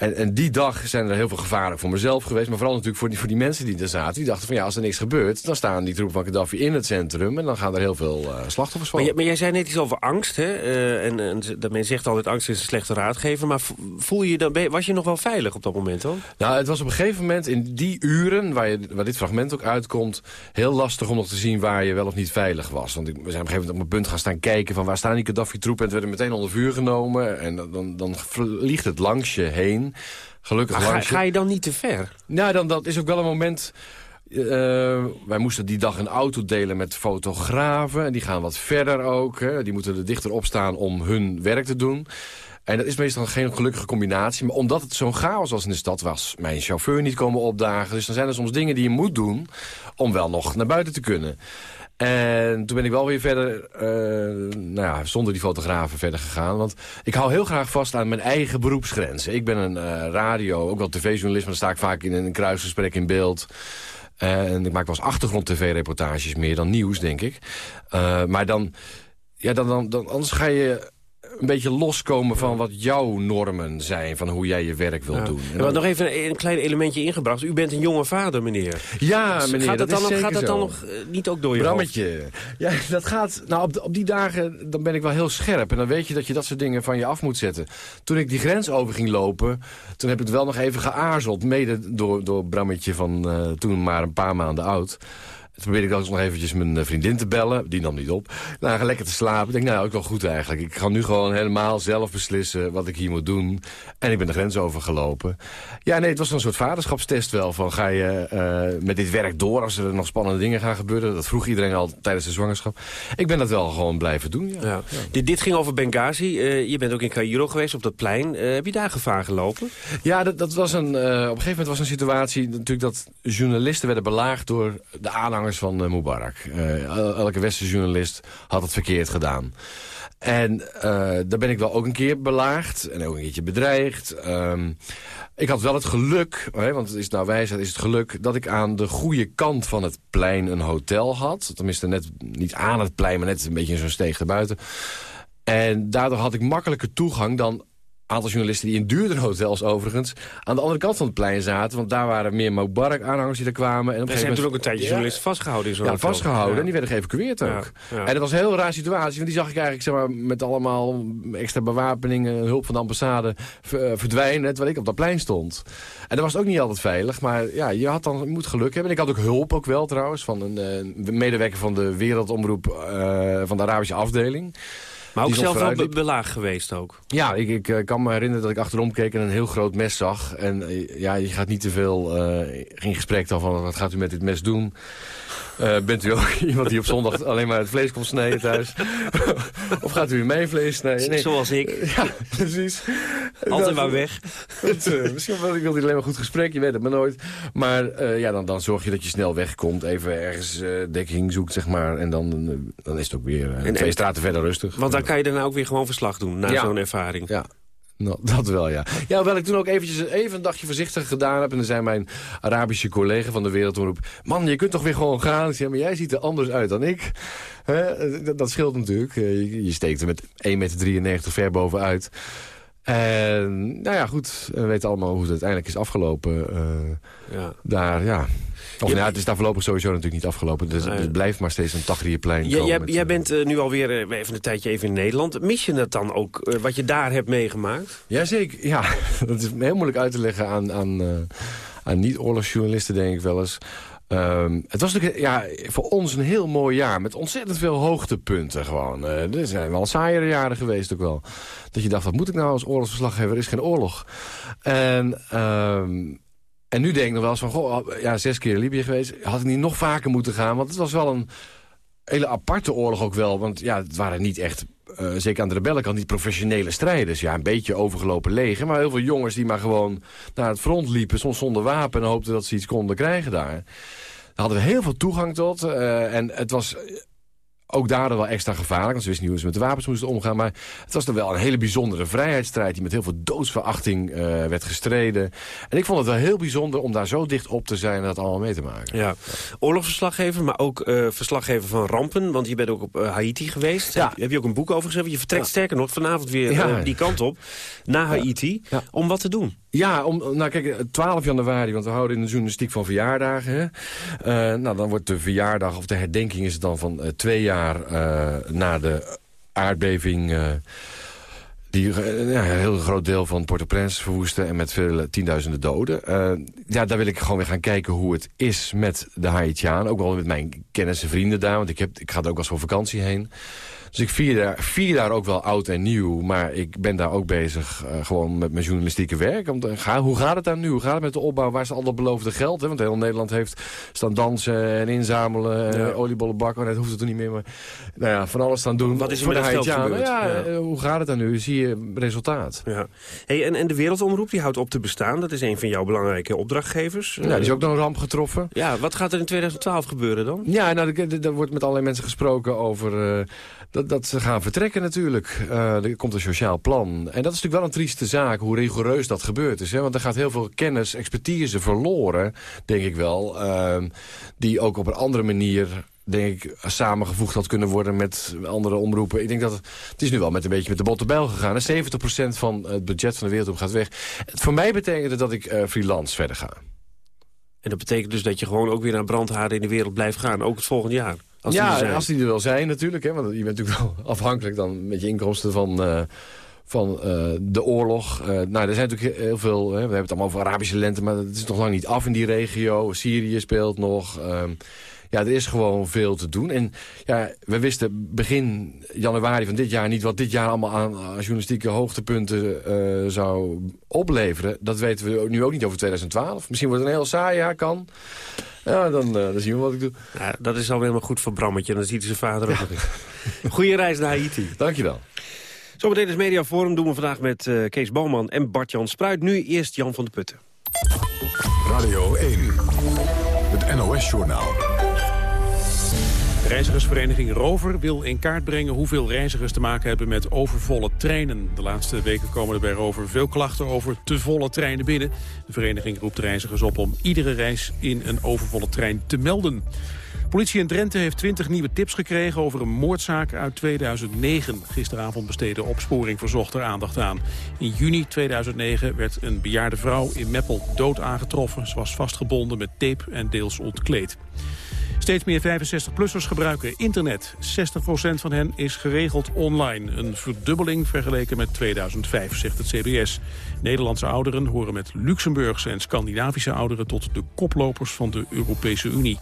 en, en, die dag zijn er heel veel gevaren voor mezelf geweest. Maar vooral natuurlijk voor die, voor die mensen die er zaten. Die dachten van ja, als er niks gebeurt, dan staan die troepen van Gaddafi in het centrum. En dan gaan er heel veel uh, slachtoffers vallen. Maar, maar, jij zei net iets over angst. Hè? Uh, en, en dat men zegt altijd angst is een slechte raadgever. Maar voel je dan, was je nog wel veilig op dat moment dan? Nou, het was op een gegeven moment in die uren, waar, je, waar dit fragment ook uitkomt... heel lastig om nog te zien waar je wel of niet veilig was. Want we zijn op een gegeven moment op mijn punt gaan staan kijken... van waar staan die Gaddafi-troepen. En het werden meteen onder vuur genomen. En dan, dan, dan vliegt het langs je heen. Gelukkig maar ga, ga, je dan niet te ver? Nou, dan, dat is ook wel een moment... Uh, wij moesten die dag een auto delen met fotografen. En die gaan wat verder ook. Hè. Die moeten er dichter op staan om hun werk te doen. En dat is meestal geen gelukkige combinatie. Maar omdat het zo'n chaos was in de stad, was mijn chauffeur niet komen opdagen. Dus dan zijn er soms dingen die je moet doen om wel nog naar buiten te kunnen. En toen ben ik wel weer verder, uh, nou ja, zonder die fotografen verder gegaan. Want ik hou heel graag vast aan mijn eigen beroepsgrenzen. Ik ben een uh, radio, ook wel tv-journalist, maar dan sta ik vaak in een kruisgesprek in beeld. En ik maak wel eens achtergrond-tv-reportages meer dan nieuws, denk ik. Uh, maar dan, ja, dan, dan, dan, anders ga je een beetje loskomen van wat jouw normen zijn... van hoe jij je werk wilt doen. En dan... nog even een klein elementje ingebracht. U bent een jonge vader, meneer. Ja, dus meneer, gaat dat, dat dan, is Gaat dat zo. dan nog uh, niet ook door je Brammetje. hoofd? Ja, dat gaat... Nou, op, op die dagen dan ben ik wel heel scherp. En dan weet je dat je dat soort dingen van je af moet zetten. Toen ik die grens over ging lopen... toen heb ik het wel nog even geaarzeld. Mede door, door Brammetje van uh, toen maar een paar maanden oud. Probeerde ik dan nog eventjes mijn vriendin te bellen. Die nam niet op. Nou, ga lekker te slapen. Ik denk, nou, ook wel goed eigenlijk. Ik ga nu gewoon helemaal zelf beslissen wat ik hier moet doen. En ik ben de grens overgelopen. Ja, nee, het was een soort vaderschapstest wel. Van, ga je uh, met dit werk door als er nog spannende dingen gaan gebeuren? Dat vroeg iedereen al tijdens de zwangerschap. Ik ben dat wel gewoon blijven doen, ja. ja. ja. Dit, dit, ging over Benghazi. Uh, je bent ook in Cairo geweest, op dat plein. Uh, heb je daar gevaar gelopen? Ja, dat, dat was een, op een gegeven moment was een situatie... natuurlijk dat journalisten werden belaagd door de aanhangers van uh, Mubarak. Uh, elke westerse journalist had het verkeerd gedaan. En uh, daar ben ik wel ook een keer belaagd en ook een keertje bedreigd. Um, ik had wel het geluk, hè, want het is nou wijsheid, is het geluk... dat ik aan de goede kant van het plein een hotel had. Tenminste, net niet aan het plein, maar net een beetje in zo'n steeg erbuiten. En daardoor had ik makkelijker toegang dan aantal journalisten die in duurdere hotels overigens... aan de andere kant van het plein zaten. Want daar waren meer Mubarak-aanhangers die er kwamen. En op er zijn toen ook een tijdje journalisten vastgehouden in zo'n Ja, vastgehouden. Ja. En die werden geëvacueerd ook. Ja, en dat was een heel raar situatie. Want die zag ik eigenlijk zeg maar, met allemaal extra bewapeningen... hulp van de ambassade verdwijnen... terwijl ik op dat plein stond. En dat was ook niet altijd veilig. Maar ja, je, had dan, je moet geluk hebben. En ik had ook hulp ook wel trouwens... van een uh, medewerker van de Wereldomroep uh, van de Arabische afdeling... Maar ook zelf wel be belaagd geweest ook? Ja, ik, ik uh, kan me herinneren dat ik achterom keek en een heel groot mes zag. En uh, ja, je gaat niet te veel uh, in gesprek dan van wat gaat u met dit mes doen? Bent u ook iemand die op zondag alleen maar het vlees komt snijden thuis? of gaat u mijn vlees snijden? Nee. Zoals ik. Ja, precies. Altijd dat, maar weg. Dat, misschien wel, ik alleen maar goed gesprek, je weet het maar nooit. Maar ja, dan, dan zorg je dat je snel wegkomt, even ergens dekking zoekt, zeg maar. En dan, dan is het ook weer en, twee straten verder rustig. Want dan kan je daarna ook weer gewoon verslag doen, na ja. zo'n ervaring. Ja. Nou, dat wel, ja. Ja, hoewel ik toen ook eventjes even een dagje voorzichtig gedaan heb. En dan zei mijn Arabische collega van de Wereldomroep... Man, je kunt toch weer gewoon gaan? Ik zei, maar jij ziet er anders uit dan ik. Dat, dat scheelt natuurlijk. Eh, Je, je steekt er met 1,93 meter ver bovenuit. En nou ja, goed. We weten allemaal hoe het uiteindelijk is afgelopen. eh, Ja. Daar, ja. Of nou ja, het is daar voorlopig sowieso natuurlijk niet afgelopen. Dus het blijft maar steeds een Tahrirplein Jij, komen jij, met, jij bent eh, nu alweer eh, even een tijdje even in Nederland. Mis je het dan ook, eh, wat je daar hebt meegemaakt? Jazeker, ja. Dat is heel moeilijk uit te leggen aan, aan, eh, aan niet-oorlogsjournalisten, denk ik wel eens. Ehm, het was natuurlijk ja, voor ons een heel mooi jaar. Met ontzettend veel hoogtepunten gewoon. Eh, er zijn wel saaiere jaren geweest ook wel. Dat je dacht, wat moet ik nou als oorlogsverslaggever? Er is geen oorlog. En, ehm, en nu denk ik nog wel eens van... Goh, ja, zes keer Libië geweest. Had ik niet nog vaker moeten gaan? Want het was wel een hele aparte oorlog ook wel. Want ja, het waren niet echt, eh, zeker aan de rebellenkant, niet professionele strijders. Ja, een beetje overgelopen leger. Maar heel veel jongens die maar gewoon naar het front liepen. Soms zonder wapen en hoopten dat ze iets konden krijgen daar. Daar hadden we heel veel toegang tot. eh, en het was ook daardoor wel extra gevaarlijk. Want ze wisten niet hoe ze met de wapens moesten omgaan. Maar het was toch wel een hele bijzondere vrijheidsstrijd... die met heel veel doodsverachting eh, werd gestreden. En ik vond het wel heel bijzonder om daar zo dicht op te zijn... en dat allemaal mee te maken. Ja, oorlogsverslaggever, maar ook eh, verslaggever van rampen. Want je bent ook op eh, Haiti geweest. Ja. Heb, heb je ook een boek over geschreven? Je vertrekt Ja. sterker nog vanavond weer Ja. die kant op. Naar Haiti. Om wat te doen? Ja, om, nou kijk, 12 januari, want we houden in de journalistiek van verjaardagen. Hè? Eh, nou, dan wordt de verjaardag, of de herdenking is het dan van eh, twee jaar eh, na de aardbeving... eh, die eh, ja, een heel groot deel van Port-au-Prince verwoestte... en met vele tienduizenden doden. Eh, ja, daar wil ik gewoon weer gaan kijken hoe het is met de Haitianen. Ook wel met mijn kennis en vrienden daar, want ik, heb, ik ga er ook als voor vakantie heen. Dus ik vier daar, vier daar ook wel oud en nieuw. Maar ik ben daar ook bezig eh, gewoon met mijn journalistieke werk. Om te, ga, hoe gaat het daar nu? Hoe gaat het met de opbouw? Waar is al dat beloofde geld? Hè? Want heel Nederland heeft staan dansen en inzamelen. Ja. Oliebollen bakken. Dat hoeft het toen niet meer. Maar, nou ja, van alles staan doen. Wat is er voor met de dat geld Haitianen. gebeurd? Ja, Ja. eh, hoe gaat het daar nu? Zie je resultaat? Ja. Hey, en, en de Wereldomroep die houdt op te bestaan. Dat is een van jouw belangrijke opdrachtgevers. Ja, die is ook door een ramp getroffen. Ja, wat gaat er in 2012 gebeuren dan? Ja, nou, er- er er wordt met allerlei mensen gesproken over eh, dat, dat ze gaan vertrekken natuurlijk. Eh, er komt een sociaal plan. En dat is natuurlijk wel een trieste zaak, hoe rigoureus dat gebeurd is. Hè? Want er gaat heel veel kennis, expertise verloren, denk ik wel. ehm, die ook op een andere manier denk ik, samengevoegd had kunnen worden met andere omroepen. Ik denk dat het, is nu wel met een beetje met de botte gegaan. En 70% van het budget van de wereld gaat weg. Voor mij betekent het dat ik eh, freelance verder ga. En dat betekent dus dat je gewoon ook weer naar brandhaarden in de wereld blijft gaan. Ook het volgende jaar. Als die ja, zijn. als die er wel zijn natuurlijk. Hè, want je bent natuurlijk wel afhankelijk dan met je inkomsten van, eh, van eh, de oorlog. Eh, nou, er zijn natuurlijk heel veel... Hè, we hebben het allemaal over Arabische lente, maar het is nog lang niet af in die regio. Syrië speelt nog. ehm, ja, er is gewoon veel te doen. En ja, we wisten begin januari van dit jaar niet... wat dit jaar allemaal aan, journalistieke hoogtepunten zou opleveren. Dat weten we nu ook niet over 2012. Misschien wordt het een heel saai jaar, kan. Ja, dan, eh, dan zien we wat ik doe. Ja, dat is al helemaal goed voor Brammetje. Dan ziet hij zijn vader ook nog. Goeie reis naar Haiti. Dankjewel. Zometeen is Mediaforum doen we vandaag met eh, Kees Boman en Bart-Jan Spruit. Nu eerst Jan van de Putten. Radio 1, het NOS-journaal. Reizigersvereniging Rover wil in kaart brengen hoeveel reizigers te maken hebben met overvolle treinen. De laatste weken komen er bij Rover veel klachten over te volle treinen binnen. De vereniging roept reizigers op om iedere reis in een overvolle trein te melden. Politie in Drenthe heeft 20 nieuwe tips gekregen over een moordzaak uit 2009. Gisteravond besteedde opsporing verzocht er aandacht aan. In juni 2009 werd een bejaarde vrouw in Meppel dood aangetroffen. Ze was vastgebonden met tape en deels ontkleed. Steeds meer 65-plussers gebruiken internet. 60% van hen is geregeld online. Een verdubbeling vergeleken met 2005, zegt het CBS. Nederlandse ouderen horen met Luxemburgse en Scandinavische ouderen... tot de koplopers van de Europese Unie.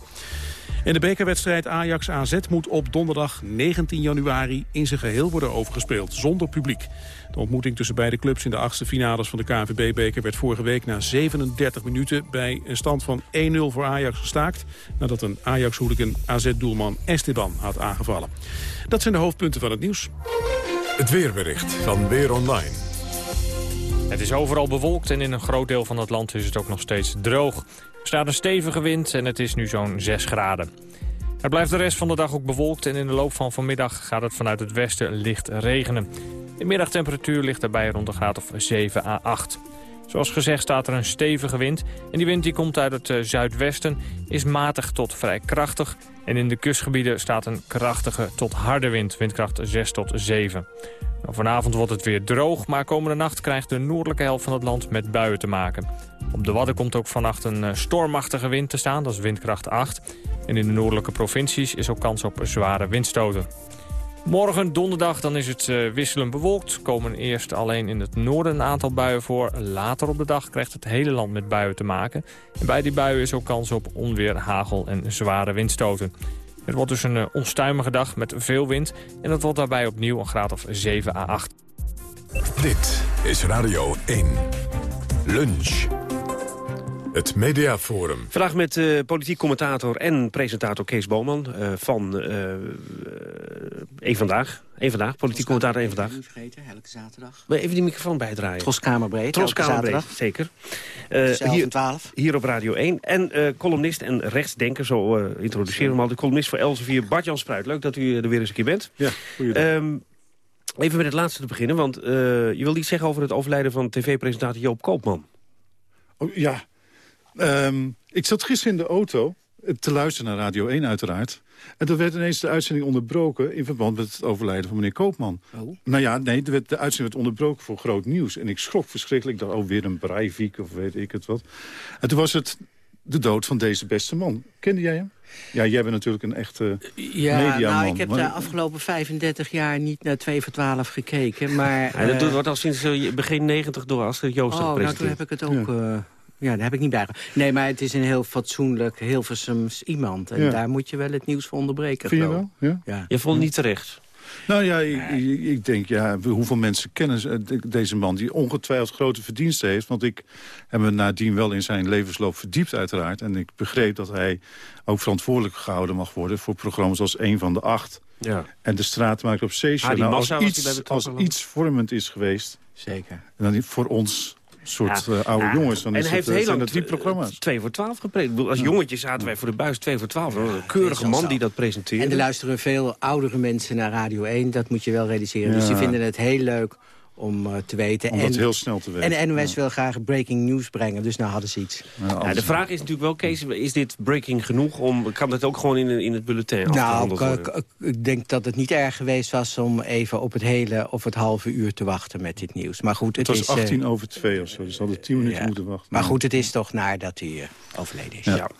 En de bekerwedstrijd Ajax-AZ moet op donderdag 19 januari in zijn geheel worden overgespeeld, zonder publiek. De ontmoeting tussen beide clubs in de achtste finales van de KNVB-beker werd vorige week na 37 minuten bij een stand van 1-0 voor Ajax gestaakt, nadat een Ajax-hooligan AZ-doelman Esteban had aangevallen. Dat zijn de hoofdpunten van het nieuws. Het weerbericht van Weer Online. Het is overal bewolkt en in een groot deel van het land is het ook nog steeds droog. Staat een stevige wind en het is nu zo'n 6 graden. Het blijft de rest van de dag ook bewolkt en in de loop van vanmiddag gaat het vanuit het westen licht regenen. De middagtemperatuur ligt daarbij rond de graad of 7 à 8. Zoals gezegd staat er een stevige wind. En die wind die komt uit het uh, zuidwesten, is matig tot vrij krachtig. En in de kustgebieden staat een krachtige tot harde wind, windkracht 6 tot 7. Nou, vanavond wordt het weer droog, maar komende nacht krijgt de noordelijke helft van het land met buien te maken. Op de Wadden komt ook vannacht een uh, stormachtige wind te staan, dat is windkracht 8. En in de noordelijke provincies is ook kans op zware windstoten. Morgen, donderdag, dan is het uh, wisselend bewolkt. Komen eerst alleen in het noorden een aantal buien voor. Later op de dag krijgt het hele land met buien te maken. En bij die buien is ook kans op onweer, hagel en zware windstoten. Het wordt dus een uh, onstuimige dag met veel wind. En dat wordt daarbij opnieuw een graad of 7 à 8. Dit is Radio 1. Lunch. Het Mediaforum. Vandaag met uh, politiek commentator en presentator Kees Boman uh, van uh, Eén Vandaag. Eén Vandaag, politiek commentator Eén Vandaag. Niet vergeten, elke zaterdag. Maar even die microfoon bijdraaien. Troskamerbreed, Troskamerbreed, zeker. hier, 12. hier op Radio 1. En columnist en rechtsdenker, zo introduceren we hem al. De columnist voor Elsevier, Bart-Jan Spruit. Leuk dat u er weer eens een keer bent. Ja, um, Even met het laatste te beginnen, want je wil iets zeggen over het overlijden van tv-presentator Joop Koopman. Oh, ja, Um, ik zat gisteren in de auto te luisteren naar Radio 1 uiteraard. En toen werd ineens de uitzending onderbroken... in verband met het overlijden van meneer Koopman. Oh. Nou ja, nee, de, de uitzending werd onderbroken voor groot nieuws. En ik schrok verschrikkelijk. Ik dacht, oh, weer een Breivik of weet ik het wat. En toen was het de dood van deze beste man. Kende jij hem? Ja, jij bent natuurlijk een echte ja, mediaman. Nou, ik heb maar... de afgelopen 35 jaar niet naar 2 voor 12 gekeken. Maar, ja, dat uh... wordt al sinds begin 90 door als Joost Oh, nou, toen heb ik het ook... Ja. Uh, ja, daar heb ik niet bij. Nee, maar het is een heel fatsoenlijk, Hilversums iemand. En ja. daar moet je wel het nieuws voor onderbreken. Vind je wel? Ja? ja. Je vond het niet terecht? Nou ja, ik, ik, denk, ja, hoeveel mensen kennen deze man... die ongetwijfeld grote verdiensten heeft. Want ik heb me nadien wel in zijn levensloop verdiept uiteraard. En ik begreep dat hij ook verantwoordelijk gehouden mag worden... voor programma's als een van de acht. Ja. En de straatmarkt op Seesje. Ah, nou, als iets, als iets vormend is geweest... Zeker. En dan voor ons soort ja, uh, oude ja, jongens. Dan en is hij heeft het, heel lang die programma's. 2 voor 12 gepresenteerd. Als ja. jongetje zaten wij voor de buis 2 voor 12. Ja, een keurige man zo. die dat presenteerde. En er luisteren veel oudere mensen naar Radio 1. Dat moet je wel realiseren. Dus die vinden het heel leuk om uh, te weten. Om en, heel snel te weten. En de NOS wil graag breaking news brengen. Dus nou hadden ze iets. Ja, de vraag is natuurlijk wel, Kees, is dit breaking genoeg? Om, kan dat ook gewoon in, in het bulletin Nou, ik, ik denk dat het niet erg geweest was om even op het hele of het halve uur te wachten met dit nieuws. Maar goed, het, het was is, 18 uh, over 2 of zo, dus hadden 10 minuten moeten wachten. Maar goed, het is toch naar dat hij uh, overleden is. Ja.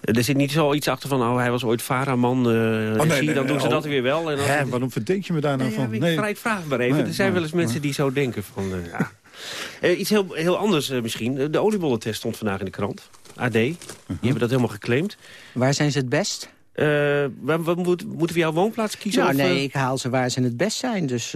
Er zit niet zoiets achter van, oh, hij was ooit Varaman. Uh, oh, nee, nee, dan doen ze oh. dat weer wel. En dan Hè, waarom verdenk je me daar nou nee, van? Ja, nee, ik vraag maar even. er zijn wel eens mensen die zo denken. Van, uh, ja. uh, iets heel, heel anders misschien. De oliebollentest stond vandaag in de krant. AD. Die hebben dat helemaal geclaimd. Waar zijn ze het best? Waar, waar, moet, moeten we jouw woonplaats kiezen? Nou, of, nee, ik haal ze waar ze het best zijn. Dus,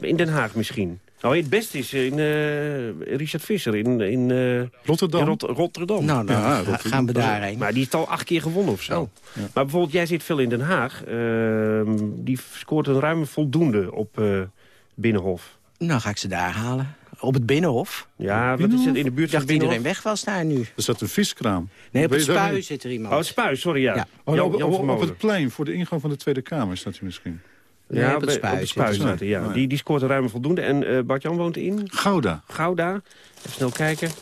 in Den Haag misschien? Nou, het beste is in uh, Richard Visser in, in, uh, Rotterdam. In Rot Rotterdam. Nou, dan ja, Rotterdam. gaan we daarheen. Maar die heeft al acht keer gewonnen of zo. Oh. Ja. Maar bijvoorbeeld, jij zit veel in Den Haag. Uh, die scoort een ruime voldoende op Binnenhof. Nou, ga ik ze daar halen. Op het Binnenhof? Ja, wat is het in de buurt van Binnenhof? iedereen weg was daar nu. Er zat een viskraam. Nee, op het spui zit er iemand. Oh, spui, sorry, ja. ja. Oh, Jan, Jan op, op het plein, voor de ingang van de Tweede Kamer staat hij misschien. Nee, ja, op het spuis. Op het spuis ja. Die, die scoort een ruime voldoende. En uh, Bart-Jan woont in? Gouda. Gouda. Even snel kijken.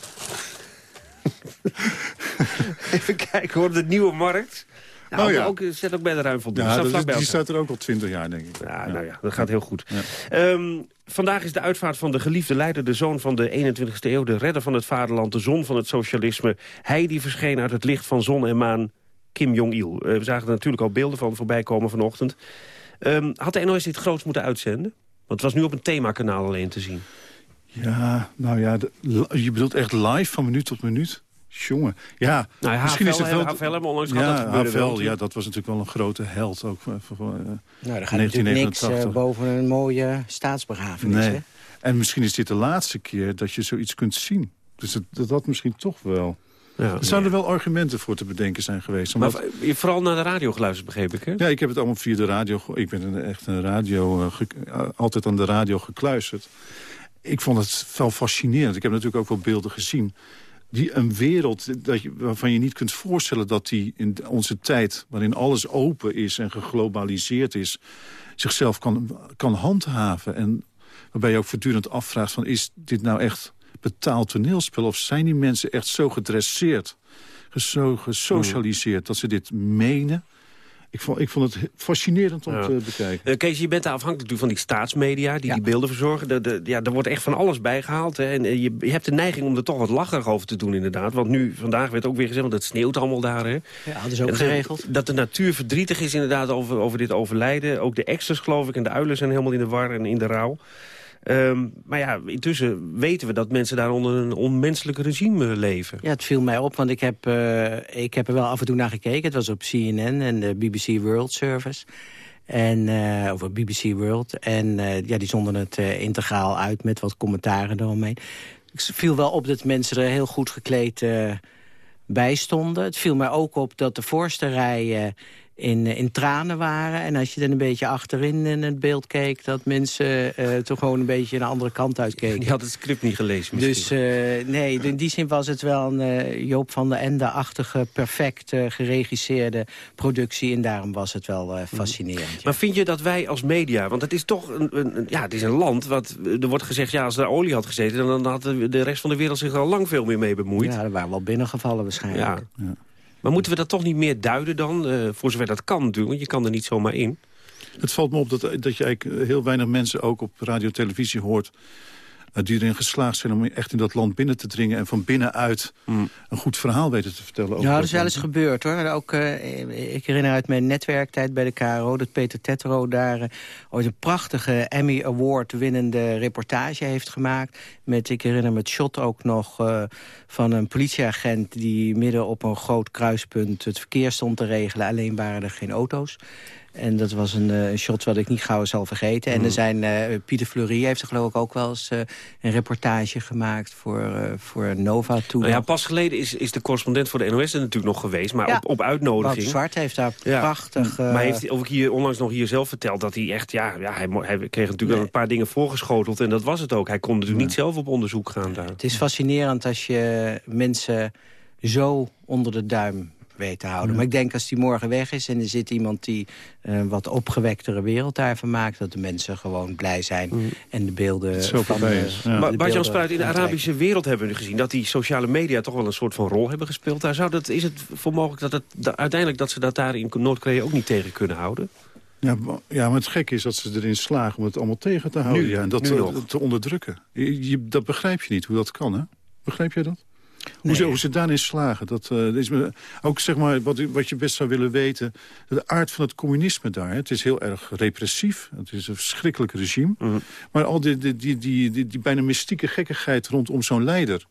Even kijken hoor, de Nieuwe Markt. Nou, oh, ja. ook, zet ook bij de ruim voldoende. Ja, dat is, die staat er ook al twintig jaar, denk ik. Ja, ja. nou ja, dat gaat heel goed. Ja. Um, vandaag is de uitvaart van de geliefde leider, de zoon van de 21ste eeuw... de redder van het vaderland, de zon van het socialisme. Hij die verscheen uit het licht van zon en maan, Kim Jong-il. Uh, we zagen er natuurlijk al beelden van voorbij komen vanochtend. Um, had de NOS dit groots moeten uitzenden? Want het was nu op een themakanaal alleen te zien. Ja, nou ja, de, je bedoelt echt live van minuut tot minuut? Jongen, ja. Nou, ja misschien is het wel... Havel hebben onlangs ja, dat wel. ja, dat was natuurlijk wel een grote held. Ook voor, voor, uh, nou, er gaat natuurlijk niks uh, boven een mooie staatsbegrafenis. Nee. Hè? En misschien is dit de laatste keer dat je zoiets kunt zien. Dus dat, dat, dat misschien toch wel... Ja, er zouden wel argumenten voor te bedenken zijn geweest. Omdat... Maar je vooral naar de radio geluisterd, begreep ik, hè? Ja, ik heb het allemaal via de radio... Ik ben een, echt een radio, uh, ge, altijd aan de radio gekluisterd. Ik vond het wel fascinerend. Ik heb natuurlijk ook wel beelden gezien. Die een wereld dat je, waarvan je niet kunt voorstellen... dat die in onze tijd, waarin alles open is en geglobaliseerd is... zichzelf kan, kan handhaven en waarbij je ook voortdurend afvraagt... van is dit nou echt betaald toneelspel? Of zijn die mensen echt zo gedresseerd, zo gesocialiseerd... dat ze dit menen? Ik vond, ik vond het fascinerend om te bekijken. Uh, Kees, je bent daar afhankelijk van die staatsmedia die die beelden verzorgen. De, de, ja, er wordt echt van alles bijgehaald. Hè. En uh, je, je, hebt de neiging om er toch wat lacherig over te doen inderdaad. Want nu, vandaag werd ook weer gezegd, want het sneeuwt allemaal daar. Hè. Ja, dat is ook geregeld. Dat de natuur verdrietig is inderdaad over, over dit overlijden. Ook de extras geloof ik en de uilen zijn helemaal in de war en in de rouw. Um, maar ja, intussen weten we dat mensen daar onder een onmenselijk regime leven. Ja, het viel mij op, want ik heb, uh, ik heb er wel af en toe naar gekeken. Het was op CNN en de BBC World Service. En, uh, over BBC World. En uh, ja, die zonden het integraal uit met wat commentaren eromheen. Het viel wel op dat mensen er heel goed gekleed bij stonden. Het viel mij ook op dat de voorste rij in, eh, in tranen waren. En als je dan een beetje achterin in het beeld keek... dat mensen uh, toch gewoon een beetje een andere kant uitkeken. Die had het script niet gelezen misschien. Dus uh, nee, in die zin was het wel een uh, Joop van der Ende-achtige... perfect geregisseerde productie. En daarom was het wel fascinerend. Maar vind je dat wij als media... want het is toch een, een, ja, het is een land... Wat, er wordt gezegd, ja, als er olie had gezeten... dan had de rest van de wereld zich al lang veel meer mee bemoeid. Ja, er waren wel binnengevallen waarschijnlijk. Ja. ja. Maar moeten we dat toch niet meer duiden dan? Uh, voor zover dat kan want je kan er niet zomaar in. Het valt me op dat, dat je eigenlijk heel weinig mensen ook op radio televisie hoort... Die erin geslaagd zijn om echt in dat land binnen te dringen... en van binnenuit mm. een goed verhaal weten te vertellen. Over ja, dat is wel eens gebeurd hoor. Ook, uh, ik herinner uit mijn netwerktijd bij de KRO... dat Peter Tetro daar uh, ooit een prachtige Emmy Award winnende reportage heeft gemaakt. Met, ik herinner me het shot ook nog van een politieagent... die midden op een groot kruispunt het verkeer stond te regelen. Alleen waren er geen auto's. En dat was een uh, shot wat ik niet gauw zal vergeten. En er mm. zijn, uh, Pieter Fleury heeft er geloof ik ook wel eens uh, een reportage gemaakt voor, voor Nova toen. Nou ja, pas geleden is, is de correspondent voor de NOS er natuurlijk nog geweest. Maar ja, op, op uitnodiging. Wout Zwart heeft daar ja. prachtig... Maar heeft of ik hier onlangs nog hier zelf verteld dat hij echt... Ja, ja hij, hij kreeg natuurlijk nee. een paar dingen voorgeschoteld. En dat was het ook. Hij kon natuurlijk niet zelf op onderzoek gaan daar. Het is fascinerend als je mensen zo onder de duim weet te houden. Maar ik denk als die morgen weg is en er zit iemand die een uh, wat opgewektere wereld daarvan maakt... dat de mensen gewoon blij zijn mm. en de beelden Zo van... Is, ja. Maar Bart-Jan Spruit, in de Arabische wereld hebben we gezien... dat die sociale media toch wel een soort van rol hebben gespeeld. Daar zou dat, is het voor mogelijk dat het dat, uiteindelijk dat ze dat daar in Noord-Korea ook niet tegen kunnen houden? Ja, ja, maar het gekke is dat ze erin slagen om het allemaal tegen te houden. Nu, ja, en dat te, te, onderdrukken. Je, je, dat begrijp je niet, hoe dat kan, hè? Begrijp jij dat? Nee. Hoe, ze, daarin slagen. Dat, uh, is me, ook zeg maar, wat, wat je best zou willen weten... de aard van het communisme daar. Hè, het is heel erg repressief. Het is een verschrikkelijk regime. Mm. Maar al die, die, die, die, die, die bijna mystieke gekkigheid rondom zo'n leider...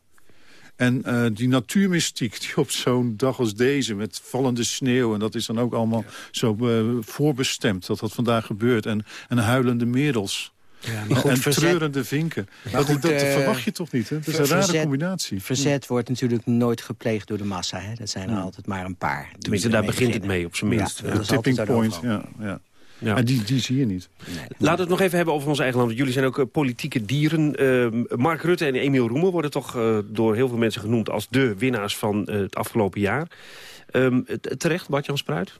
En uh, die natuurmystiek die op zo'n dag als deze met vallende sneeuw... en dat is dan ook allemaal ja. zo uh, voorbestemd dat dat vandaag gebeurt. En, en huilende merels. Ja, maar goed, en verzet, treurende vinken. dat, goed, dat, dat uh, verwacht je toch niet, hè? Dat is een verzet, rare combinatie. Verzet wordt natuurlijk nooit gepleegd door de massa. Hè? Dat zijn er altijd maar een paar. Tenminste, daar begint het mee, op zijn minst. Ja, de tipping point, ja, ja. Ja. En die, die zie je niet. Nee, Laten we het nog even hebben over ons eigen land. Jullie zijn ook uh, politieke dieren. Uh, Mark Rutte en Emiel Roemer worden toch uh, door heel veel mensen genoemd... als de winnaars van het afgelopen jaar. Um, terecht, Bart-Jan Spruit?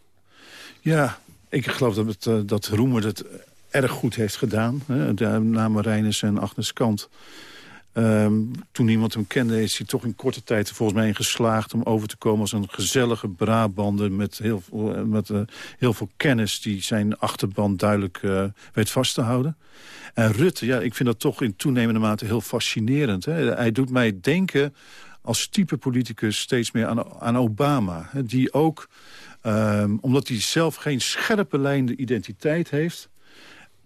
Ja, ik geloof dat, het, dat Roemer het erg goed heeft gedaan. Hè. De namen Reiners en Agnes Kant. Um, toen niemand hem kende, is hij toch in korte tijd volgens mij in geslaagd... om over te komen als een gezellige Brabander met heel, veel, met, uh, heel veel kennis... die zijn achterban duidelijk uh, weet vast te houden. En Rutte, ja, ik vind dat toch in toenemende mate heel fascinerend. Hè. Hij doet mij denken als type politicus steeds meer aan, aan Obama. Hè, die ook, um, omdat hij zelf geen scherpe lijnde identiteit heeft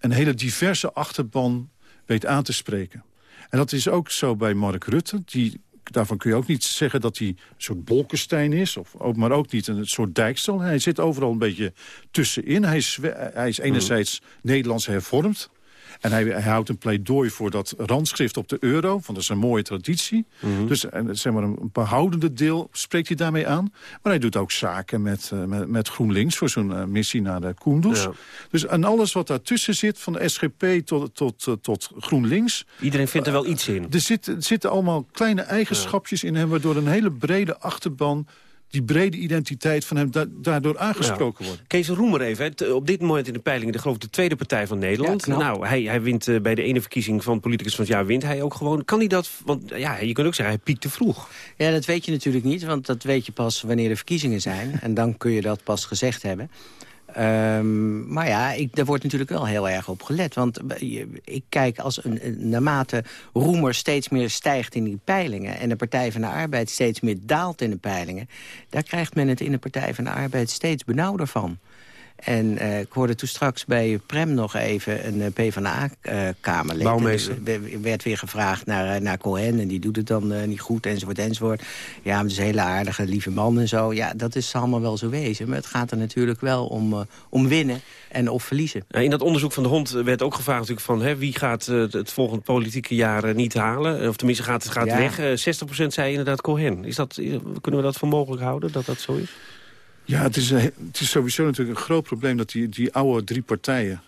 een hele diverse achterban weet aan te spreken. En dat is ook zo bij Mark Rutte. Die, daarvan kun je ook niet zeggen dat hij een soort Bolkestein is. Of, ook, maar ook niet een soort Dijkstal. Hij zit overal een beetje tussenin. Hij is, hij is enerzijds Nederlands hervormd. En hij, hij, houdt een pleidooi voor dat randschrift op de euro. Want dat is een mooie traditie. Mm -hmm. Dus en, zeg maar, een behoudende deel spreekt hij daarmee aan. Maar hij doet ook zaken met, uh, met, met, GroenLinks... voor zo'n uh, missie naar de Koenders. Ja. Dus en alles wat daartussen zit, van de SGP tot, tot, uh, tot GroenLinks... Iedereen vindt er wel iets in. Er, zit, er zitten allemaal kleine eigenschapjes ja. in hem... waardoor een hele brede achterban die brede identiteit van hem daardoor aangesproken wordt. Kees Roemer even, hè. op dit moment in de peilingen... de geloof ik de tweede partij van Nederland. nou, hij, hij wint eh, bij de ene verkiezing van politicus van het jaar... wint hij ook gewoon. Kan hij dat... Want ja, je kunt ook zeggen, hij piekt te vroeg. Ja, dat weet je natuurlijk niet, want dat weet je pas wanneer de verkiezingen zijn. en dan kun je dat pas gezegd hebben. Um, maar ja, ik, daar wordt natuurlijk wel heel erg op gelet. Want ik kijk als een, naarmate Roemer steeds meer stijgt in die peilingen... en de Partij van de Arbeid steeds meer daalt in de peilingen... daar krijgt men het in de Partij van de Arbeid steeds benauwder van. En uh, ik hoorde toen straks bij Prem nog even een uh, PvdA-kamerlid. Er werd weer gevraagd naar, uh, naar Cohen en die doet het dan niet goed enzovoort enzovoort. Ja, maar het is een hele aardige, lieve man en zo. Ja, dat is allemaal wel zo wezen. Maar het gaat er natuurlijk wel om, om winnen en of verliezen. In dat onderzoek van de hond werd ook gevraagd natuurlijk van... Hè, wie gaat het volgende politieke jaar niet halen? Of tenminste gaat het gaat ja. weg. 60% zei inderdaad Cohen. Is dat, kunnen we dat voor mogelijk houden dat dat zo is? Ja, het is, het is sowieso natuurlijk een groot probleem... dat die, die oude drie partijen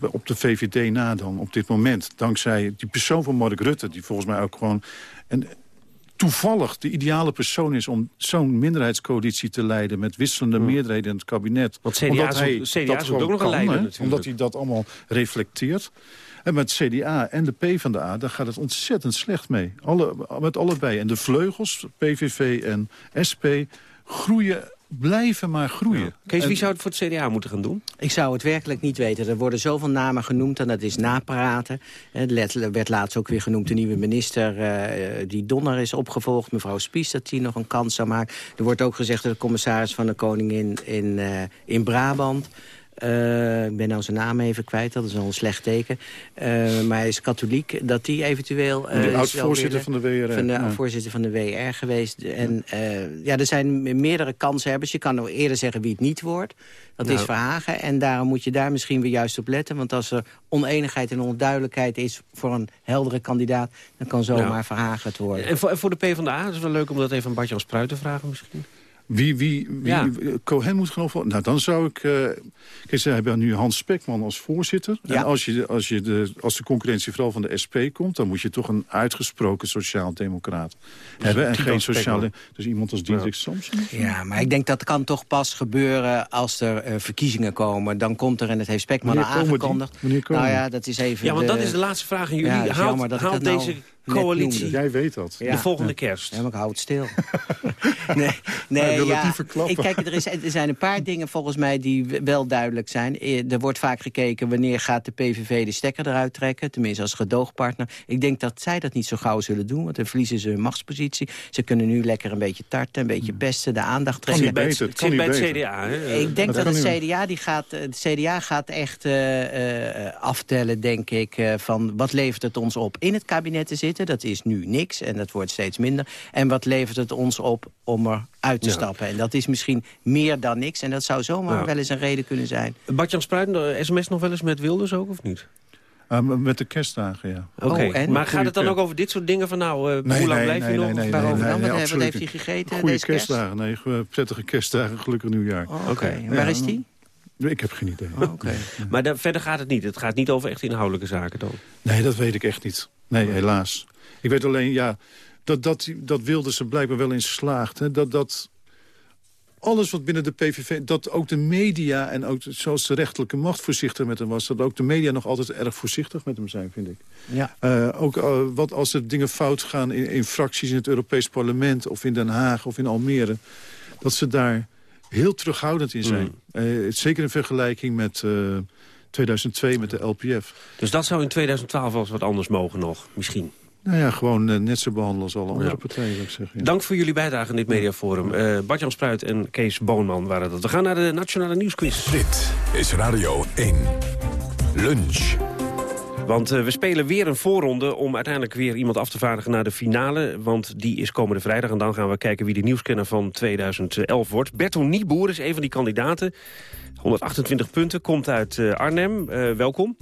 op de VVD na dan op dit moment... dankzij die persoon van Mark Rutte... die volgens mij ook gewoon een, toevallig de ideale persoon is... om zo'n minderheidscoalitie te leiden... met wisselende hmm. meerderheden in het kabinet. Want CDA, omdat hij CDA dat ook nog een leider. Omdat hij dat allemaal reflecteert. En met CDA en de P van de A, daar gaat het ontzettend slecht mee. Alle, met allebei. En de vleugels, PVV en SP, groeien blijven maar groeien. Kees, wie zou het voor het CDA moeten gaan doen? Ik zou het werkelijk niet weten. Er worden zoveel namen genoemd en dat is napraten. Er werd laatst ook weer genoemd de nieuwe minister uh, die Donner is opgevolgd. Mevrouw Spies, dat die nog een kans zou maken. Er wordt ook gezegd dat de commissaris van de Koningin in, uh, in Brabant... Uh, ik ben nou zijn naam even kwijt, dat is al een slecht teken. Uh, maar hij is katholiek, dat die eventueel... Uh, de oud-voorzitter van de WR. Van de ja. voorzitter van de WR geweest. En ja, er zijn meerdere kanshebbers. Je kan nog eerder zeggen wie het niet wordt. Dat nou. is Verhagen. En daarom moet je daar misschien weer juist op letten. Want als er oneenigheid en onduidelijkheid is voor een heldere kandidaat... dan kan zomaar ja. Verhagen het worden. En voor, voor de PvdA is het wel leuk om dat even aan Bartjan Spruit te vragen misschien? Wie, wie, wie ja. Cohen moet geloven? Nou, dan zou ik... Uh, kijk, ze hebben nu Hans Spekman als voorzitter. Ja. En als, je, als, je de, als de concurrentie vooral van de SP komt... dan moet je toch een uitgesproken sociaal-democraat dus hebben. En geen sociaal... Dus iemand als Diederik ja. Samson? Ja, maar ik denk dat kan toch pas gebeuren als er uh, verkiezingen komen. Dan komt er, en het heeft Spekman al aangekondigd. Nou ja, dat is even Ja, want dat is de laatste vraag aan jullie. Ja, haalt, haalt deze... Nou coalitie. Jij weet dat. Ja. De volgende kerst. Ja, maar ik hou het stil. nee, nee ja, ik, kijk, er, is, er zijn een paar dingen volgens mij die wel duidelijk zijn. Er wordt vaak gekeken wanneer gaat de PVV de stekker eruit trekken. Tenminste als gedoogpartner. Ik denk dat zij dat niet zo gauw zullen doen. Want dan verliezen ze hun machtspositie. Ze kunnen nu lekker een beetje tarten, een beetje pesten, de aandacht trekken. Het bij, het, zit bij het CDA. Hè? Ik denk dat, dat het CDA, die gaat, het CDA gaat echt uh, uh, aftellen, denk ik, uh, van wat levert het ons op in het kabinet te zitten. Dat is nu niks en dat wordt steeds minder. En wat levert het ons op om er uit te ja. stappen? En dat is misschien meer dan niks. En dat zou zomaar ja. wel eens een reden kunnen zijn. Bartjan Spruiten, sms nog wel eens met Wilders ook, of niet? Uh, met de kerstdagen, ja. Oké, okay. oh, maar gaat het dan ook over dit soort dingen van nou, uh, nee, hoe lang nee, blijf nee, je nee, nog? Nee, Waarover dan? nee, Wat, heeft hij gegeten Goede deze kerstdagen, nee, prettige kerstdagen, gelukkig nieuwjaar. Oh, Oké, okay. ja, waar is die? Ik heb geen idee. Oh, okay. maar verder gaat het niet? Het gaat niet over echt inhoudelijke zaken dan? Nee, dat weet ik echt niet. Nee, helaas. Ik weet alleen, ja, dat, dat, dat wilde ze blijkbaar wel in slaagt. Hè? Dat, dat alles wat binnen de PVV... dat ook de media en ook zoals de rechterlijke macht voorzichtig met hem was... dat ook de media nog altijd erg voorzichtig met hem zijn, vind ik. Ja. Uh, ook uh, wat als er dingen fout gaan in, in fracties in het Europees Parlement... of in Den Haag of in Almere... dat ze daar heel terughoudend in zijn. Mm. Uh, zeker in vergelijking met... 2002 met de LPF. Dus dat zou in 2012 wel eens wat anders mogen nog, misschien? Nou ja, gewoon uh, net zo behandelen als alle andere ja. partijen, zou ik zeggen. Ja. Dank voor jullie bijdrage in dit mediaforum. Uh, Bart-Jan Spruit en Kees Boonman waren dat. We gaan naar de Nationale Nieuwsquiz. Dit is Radio 1. Lunch. Want uh, we spelen weer een voorronde om uiteindelijk weer iemand af te vaardigen naar de finale. Want die is komende vrijdag en dan gaan we kijken wie de nieuwskenner van 2011 wordt. Berto Nieboer is een van die kandidaten. 128 punten, komt uit Arnhem. welkom.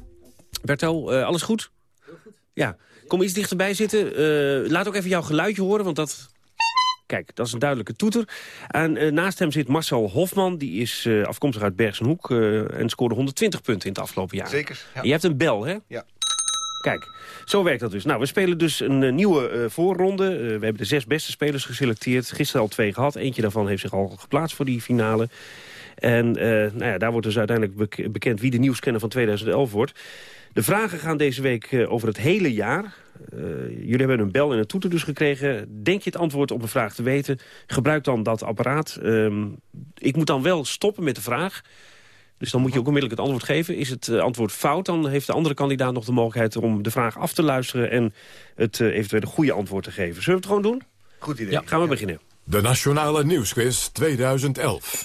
Berto, alles goed? Heel goed. Ja. Kom iets dichterbij zitten. Uh, laat ook even jouw geluidje horen, want dat... Kijk, dat is een duidelijke toeter. En uh, naast hem zit Marcel Hofman. Die is uh, afkomstig uit Bergsenhoek en scoorde 120 punten in het afgelopen jaar. Zeker, ja. Je hebt een bel, hè? Ja. Kijk, zo werkt dat dus. Nou, we spelen dus een eh, nieuwe eh, voorronde. Eh, we hebben de zes beste spelers geselecteerd. Gisteren al twee gehad. Eentje daarvan heeft zich al geplaatst voor die finale. En nou ja, daar wordt dus uiteindelijk bekend wie de nieuwskenner van 2011 wordt. De vragen gaan deze week over het hele jaar. jullie hebben een bel en een toeter dus gekregen. Denk je het antwoord op een vraag te weten? Gebruik dan dat apparaat. Ehm, ik moet dan wel stoppen met de vraag... Dus dan moet je ook onmiddellijk het antwoord geven. Is het eh, antwoord fout, dan heeft de andere kandidaat nog de mogelijkheid... om de vraag af te luisteren en het uh, eventuele goede antwoord te geven. Zullen we het gewoon doen? Goed idee. Ja, gaan we beginnen. De Nationale Nieuwsquiz 2011.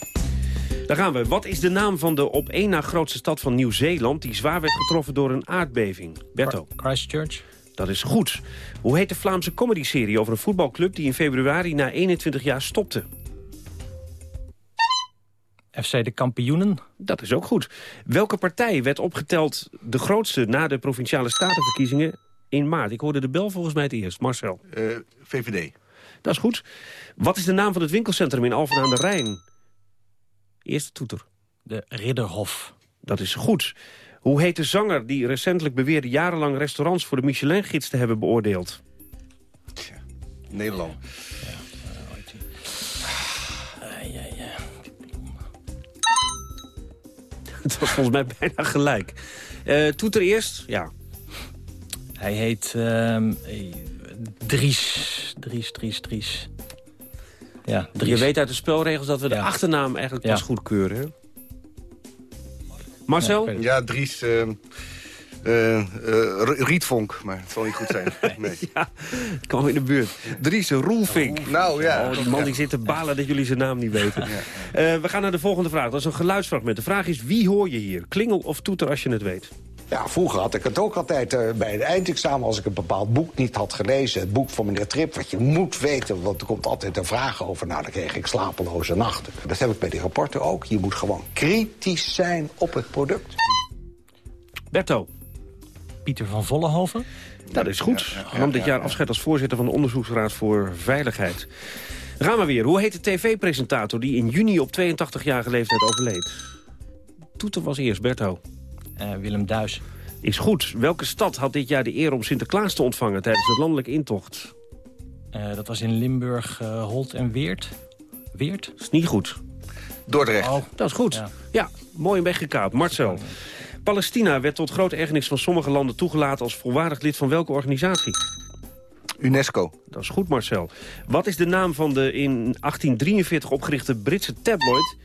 Daar gaan we. Wat is de naam van de op één na grootste stad van Nieuw-Zeeland... die zwaar werd getroffen door een aardbeving? Berto. Christchurch. Dat is goed. Hoe heet de Vlaamse comedyserie over een voetbalclub... die in februari na 21 jaar stopte? FC de kampioenen. Dat is ook goed. Welke partij werd opgeteld de grootste na de Provinciale Statenverkiezingen in maart? Ik hoorde de bel volgens mij het eerst. Marcel. Uh, eh, VVD. Dat is goed. Wat is de naam van het winkelcentrum in Alphen aan de Rijn? Eerste toeter. De Ridderhof. Dat is goed. Hoe heet de zanger die recentelijk beweerde jarenlang restaurants voor de Michelin-gids te hebben beoordeeld? Tja, Nederland. Het was volgens mij bijna gelijk. Uh, toeter eerst, ja. Hij heet uh, Dries. Dries, Dries, Dries. Ja, Dries. Je weet uit de spelregels dat we de achternaam eigenlijk pas goedkeuren. Hè? Marcel? Ja, ja Dries... Uh, uh, Rietvonk, maar het zal niet goed zijn. Nee. ja, kwam in de buurt. Dries Roelvink. nou ja. Oh, die man die zit te balen dat jullie zijn naam niet weten. Ja. Uh, we gaan naar de volgende vraag. Dat is een geluidsfragment. De vraag is, wie hoor je hier? Klingel of toeter als je het weet? Ja, vroeger had ik het ook altijd uh, bij het eindexamen... als ik een bepaald boek niet had gelezen. Het boek van meneer Trip, wat je moet weten... want er komt altijd een vraag over. Nou, dan kreeg ik slapeloze nachten. Dat heb ik bij die rapporten ook. Je moet gewoon kritisch zijn op het product. Berto. Pieter van Vollenhoven. Dat is goed. Ja, Nam dit jaar afscheid als voorzitter van de Onderzoeksraad voor Veiligheid. gaan we weer. Hoe heet de tv-presentator die in juni op 82-jarige leeftijd overleed? Toeter was eerst, Berto. Uh, Willem Duis. Is goed. Welke stad had dit jaar de eer om Sinterklaas te ontvangen tijdens de landelijke intocht? Uh, dat was in Limburg, uh, Holt en Weert. Weert? Dat is niet goed. Dordrecht. Oh, dat is goed. Ja, ja mooi weggekaapt. Marcel. Palestina werd tot grote ergernis van sommige landen toegelaten... als volwaardig lid van welke organisatie? UNESCO. Dat is goed, Marcel. Wat is de naam van de in 1843 opgerichte Britse tabloid...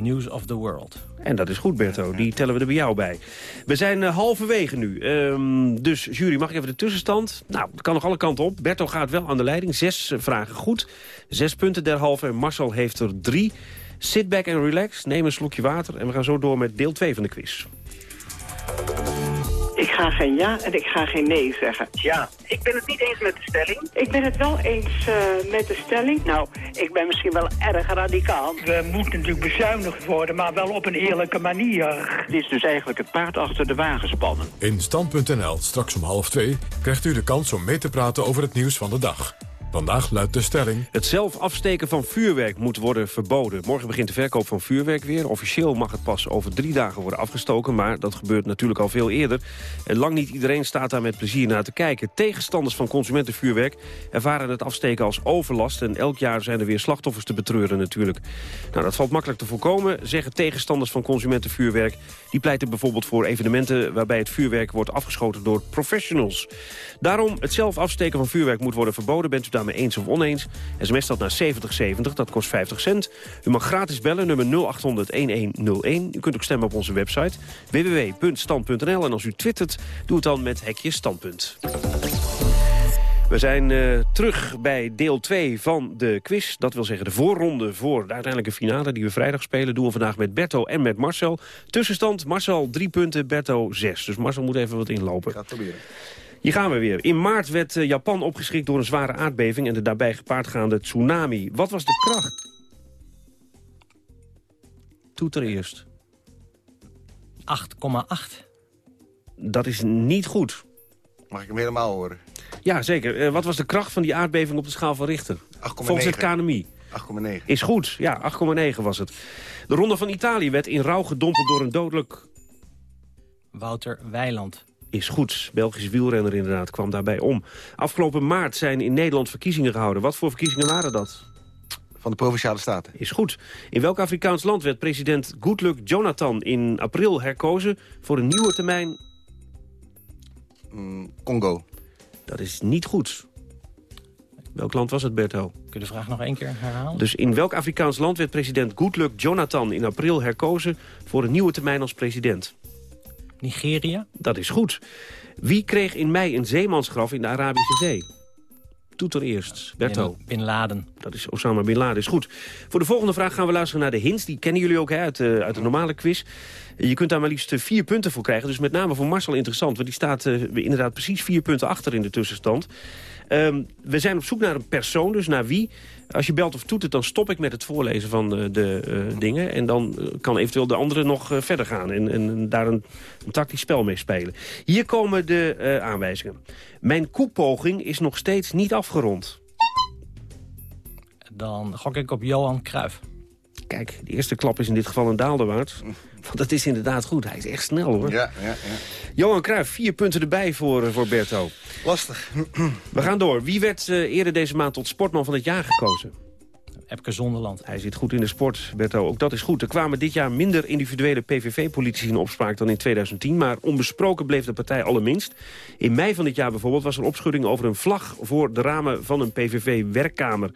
News of the World. En dat is goed, Berto. Die tellen we er bij jou bij. We zijn uh, halverwege nu. Um, dus jury, mag ik even de tussenstand? Nou, dat kan nog alle kanten op. Berto gaat wel aan de leiding. Zes uh, vragen goed. Zes punten derhalve. Marcel heeft er drie. Sit back and relax, neem een slokje water... en we gaan zo door met deel 2 van de quiz. Ik ga geen ja en ik ga geen nee zeggen. Ja, ik ben het niet eens met de stelling. Ik ben het wel eens uh, met de stelling. Nou, ik ben misschien wel erg radicaal. We moeten natuurlijk bezuinigd worden, maar wel op een eerlijke manier. Dit is dus eigenlijk het paard achter de wagen spannen. In Stand.nl, straks om half twee, krijgt u de kans om mee te praten over het nieuws van de dag. Vandaag luidt de stelling... Het zelf afsteken van vuurwerk moet worden verboden. Morgen begint de verkoop van vuurwerk weer. Officieel mag het pas over drie dagen worden afgestoken... maar dat gebeurt natuurlijk al veel eerder. En lang niet iedereen staat daar met plezier naar te kijken. Tegenstanders van consumentenvuurwerk ervaren het afsteken als overlast... en elk jaar zijn er weer slachtoffers te betreuren natuurlijk. Nou, dat valt makkelijk te voorkomen, zeggen tegenstanders van consumentenvuurwerk. Die pleiten bijvoorbeeld voor evenementen... waarbij het vuurwerk wordt afgeschoten door professionals. Daarom het zelf afsteken van vuurwerk moet worden verboden. Bent u daarmee eens of oneens? SMS dat naar 7070, dat kost 50 cent. U mag gratis bellen, nummer 0800-1101. U kunt ook stemmen op onze website www.stand.nl. En als u twittert, doe het dan met hekje standpunt. We zijn uh, terug bij deel 2 van de quiz. Dat wil zeggen de voorronde voor de uiteindelijke finale die we vrijdag spelen. Doen we vandaag met Berto en met Marcel. Tussenstand Marcel 3 punten, Berto 6. Dus Marcel moet even wat inlopen. Ik proberen. Hier gaan we weer. In maart werd eh, Japan opgeschrikt door een zware aardbeving... en de daarbij gepaardgaande tsunami. Wat was de kracht? Toeter eerst. 8,8. Dat is niet goed. Mag ik hem helemaal horen? Ja, zeker. Uh, wat was de kracht van die aardbeving op de schaal van Richter? 8,9. Volgens het KNMI. 8,9. Is goed, ja, 8,9 was het. De Ronde van Italië werd in rouw gedompeld door een dodelijk... Wouter Weiland. Is goed. Belgisch wielrenner inderdaad kwam daarbij om. Afgelopen maart zijn in Nederland verkiezingen gehouden. Wat voor verkiezingen waren dat? Van de Provinciale Staten. Is goed. In welk Afrikaans land werd president Goodluck Jonathan in april herkozen... voor een nieuwe termijn? Mm, Congo. Dat is niet goed. Welk land was het, Berto? Kun je de vraag nog één keer herhalen? Dus in welk Afrikaans land werd president Goodluck Jonathan in april herkozen... voor een nieuwe termijn als president? Nigeria? Dat is goed. Wie kreeg in mei een zeemansgraf in de Arabische Zee? Toeter eerst. Berto. Bin, Laden. Dat is Osama Bin Laden, is goed. Voor de volgende vraag gaan we luisteren naar de hints. Die kennen jullie ook hè, uit, de, uit de normale quiz. Je kunt daar maar liefst vier punten voor krijgen. Dus met name voor Marcel interessant. Want die staat uh, inderdaad precies vier punten achter in de tussenstand. Um, we zijn op zoek naar een persoon, dus naar wie. Als je belt of toetert, dan stop ik met het voorlezen van uh, de uh, dingen. En dan uh, kan eventueel de andere nog verder gaan. En, en daar een, een, tactisch spel mee spelen. Hier komen de aanwijzingen. Mijn koepoging is nog steeds niet afgerond. Dan gok ik op Johan Cruijff. Kijk, de eerste klap is in dit geval een daalderwaard. Want dat is inderdaad goed. Hij is echt snel, hoor. Ja, ja, ja. Johan Cruijff, vier punten erbij voor, voor Berto. Lastig. We gaan door. Wie werd uh, eerder deze maand tot sportman van het jaar gekozen? Epke Zonderland. Hij zit goed in de sport, Berto. Ook dat is goed. Er kwamen dit jaar minder individuele PVV-politici in opspraak dan in 2010. Maar onbesproken bleef de partij allerminst. In mei van dit jaar bijvoorbeeld was er opschudding over een vlag... voor de ramen van een PVV-werkkamer.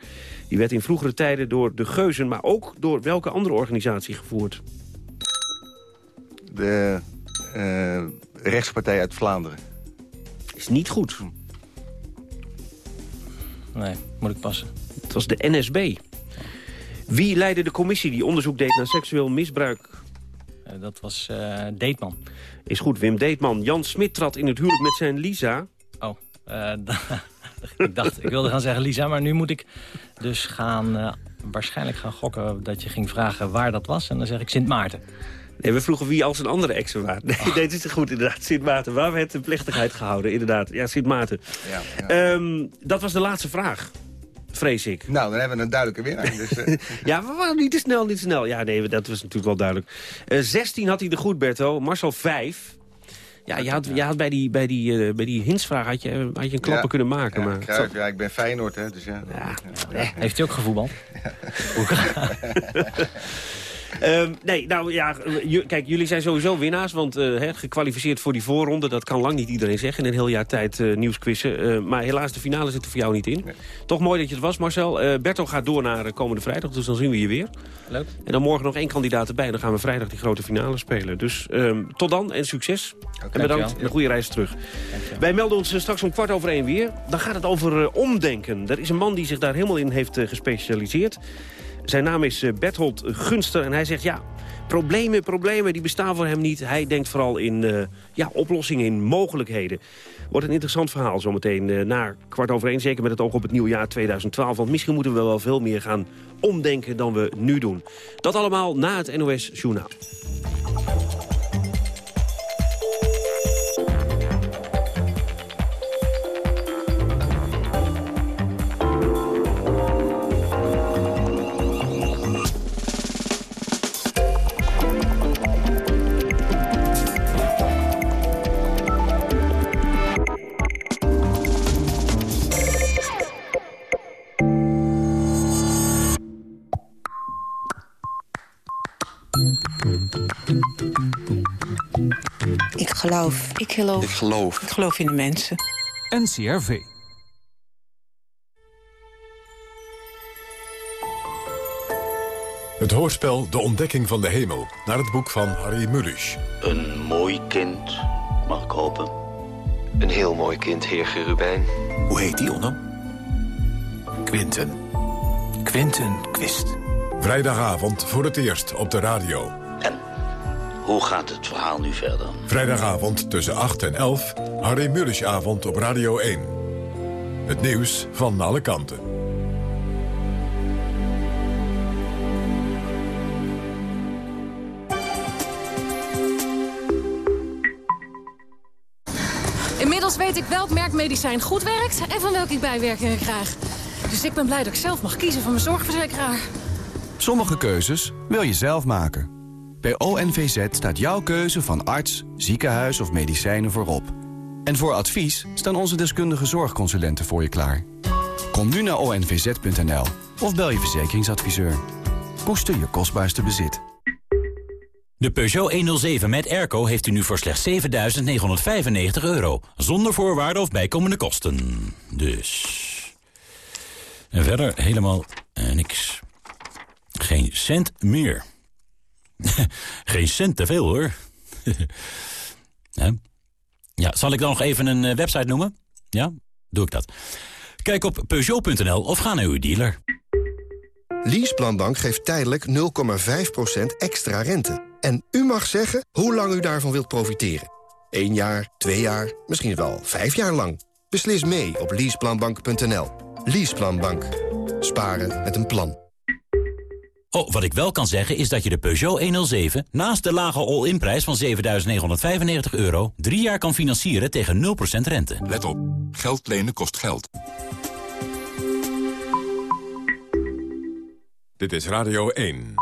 Die werd in vroegere tijden door de Geuzen... maar ook door welke andere organisatie gevoerd? De uh, rechtspartij uit Vlaanderen. Is niet goed. Nee, moet ik passen. Het was de NSB. Wie leidde de commissie die onderzoek deed naar seksueel misbruik? Uh, dat was uh, Deetman. Is goed, Wim Deetman. Jan Smit trad in het huwelijk met zijn Lisa. Oh, uh, ik dacht, ik wilde gaan zeggen Lisa, maar nu moet ik dus gaan, waarschijnlijk gaan gokken dat je ging vragen waar dat was. En dan zeg ik Sint Maarten. Nee, we vroegen wie als een andere exen waren. Nee, oh. nee, dit is goed, inderdaad. Sint Maarten. Waar werd de plechtigheid gehouden, inderdaad. Ja, Sint Maarten. Ja, ja. Um, dat was de laatste vraag vrees ik. Nou, dan hebben we een duidelijke winnaar. Dus, uh... ja, niet te snel, niet te snel. Ja, nee, dat was natuurlijk wel duidelijk. Uh, 16 had hij er goed, Berto. Marcel 5. Ja, je had, je had bij die, bij die, uh, bij die hintsvraag had je, had je een klappen ja, kunnen maken. Ja, maar... Ja, ik ben Feyenoord, hè, dus ja. ja. Heeft hij ook gevoetbald? Um, nee, nou ja, kijk, jullie zijn sowieso winnaars. Want uh, he, gekwalificeerd voor die voorronde, dat kan lang niet iedereen zeggen. In een heel jaar tijd uh, nieuwsquizzen. Uh, maar helaas, de finale zit er voor jou niet in. Nee. Toch mooi dat je het was, Marcel. Berto gaat door naar komende vrijdag, dus dan zien we je weer. Leuk. En dan morgen nog één kandidaat erbij. Dan gaan we vrijdag die grote finale spelen. Dus um, tot dan en succes. Okay, en bedankt en een goede reis terug. Wij melden ons straks om kwart over één weer. Dan gaat het over omdenken. Er is een man die zich daar helemaal in heeft gespecialiseerd. Zijn naam is Berthold Gunster en hij zegt ja, problemen, problemen, die bestaan voor hem niet. Hij denkt vooral in uh, ja, oplossingen, in mogelijkheden. Wordt een interessant verhaal zometeen uh, na kwart over één. Zeker met het oog op het nieuwe jaar 2012. Want misschien moeten we wel veel meer gaan omdenken dan we nu doen. Dat allemaal na het NOS Journaal. Geloof. Ik geloof. Ik geloof. Ik geloof in de mensen. NCRV. Het hoorspel De Ontdekking van de Hemel, naar het boek van Harry Mulisch. Een mooi kind, mag ik hopen. Een heel mooi kind, heer Gerubijn. Hoe heet die, Onno? Quinten. Quinten Quist. Vrijdagavond voor het eerst op de radio. Hoe gaat het verhaal nu verder? Vrijdagavond tussen 8 en 11, Harry Mulischavond op Radio 1. Het nieuws van alle kanten. Inmiddels weet ik welk merk medicijn goed werkt en van welke ik bijwerkingen krijg. Dus ik ben blij dat ik zelf mag kiezen van mijn zorgverzekeraar. Sommige keuzes wil je zelf maken. Bij ONVZ staat jouw keuze van arts, ziekenhuis of medicijnen voorop. En voor advies staan onze deskundige zorgconsulenten voor je klaar. Kom nu naar onvz.nl of bel je verzekeringsadviseur. Koester je kostbaarste bezit. De Peugeot 107 met airco heeft u nu voor slechts 7.995 euro. Zonder voorwaarden of bijkomende kosten. Dus... En verder helemaal eh, niks. Geen cent meer. Geen cent te veel, hoor. ja. zal ik dan nog even een eh, website noemen? Ja, doe ik dat. Kijk op Peugeot.nl of ga naar uw dealer. Leaseplanbank geeft tijdelijk 0,5% extra rente. En u mag zeggen hoe lang u daarvan wilt profiteren. Eén jaar, twee jaar, misschien wel vijf jaar lang. Beslis mee op leaseplanbank.nl. Leaseplanbank. Sparen met een plan. Oh, wat ik wel kan zeggen is dat je de Peugeot 107... naast de lage all-in-prijs van 7.995 euro... drie jaar kan financieren tegen 0% rente. Let op. Geld lenen kost geld. Dit is Radio 1.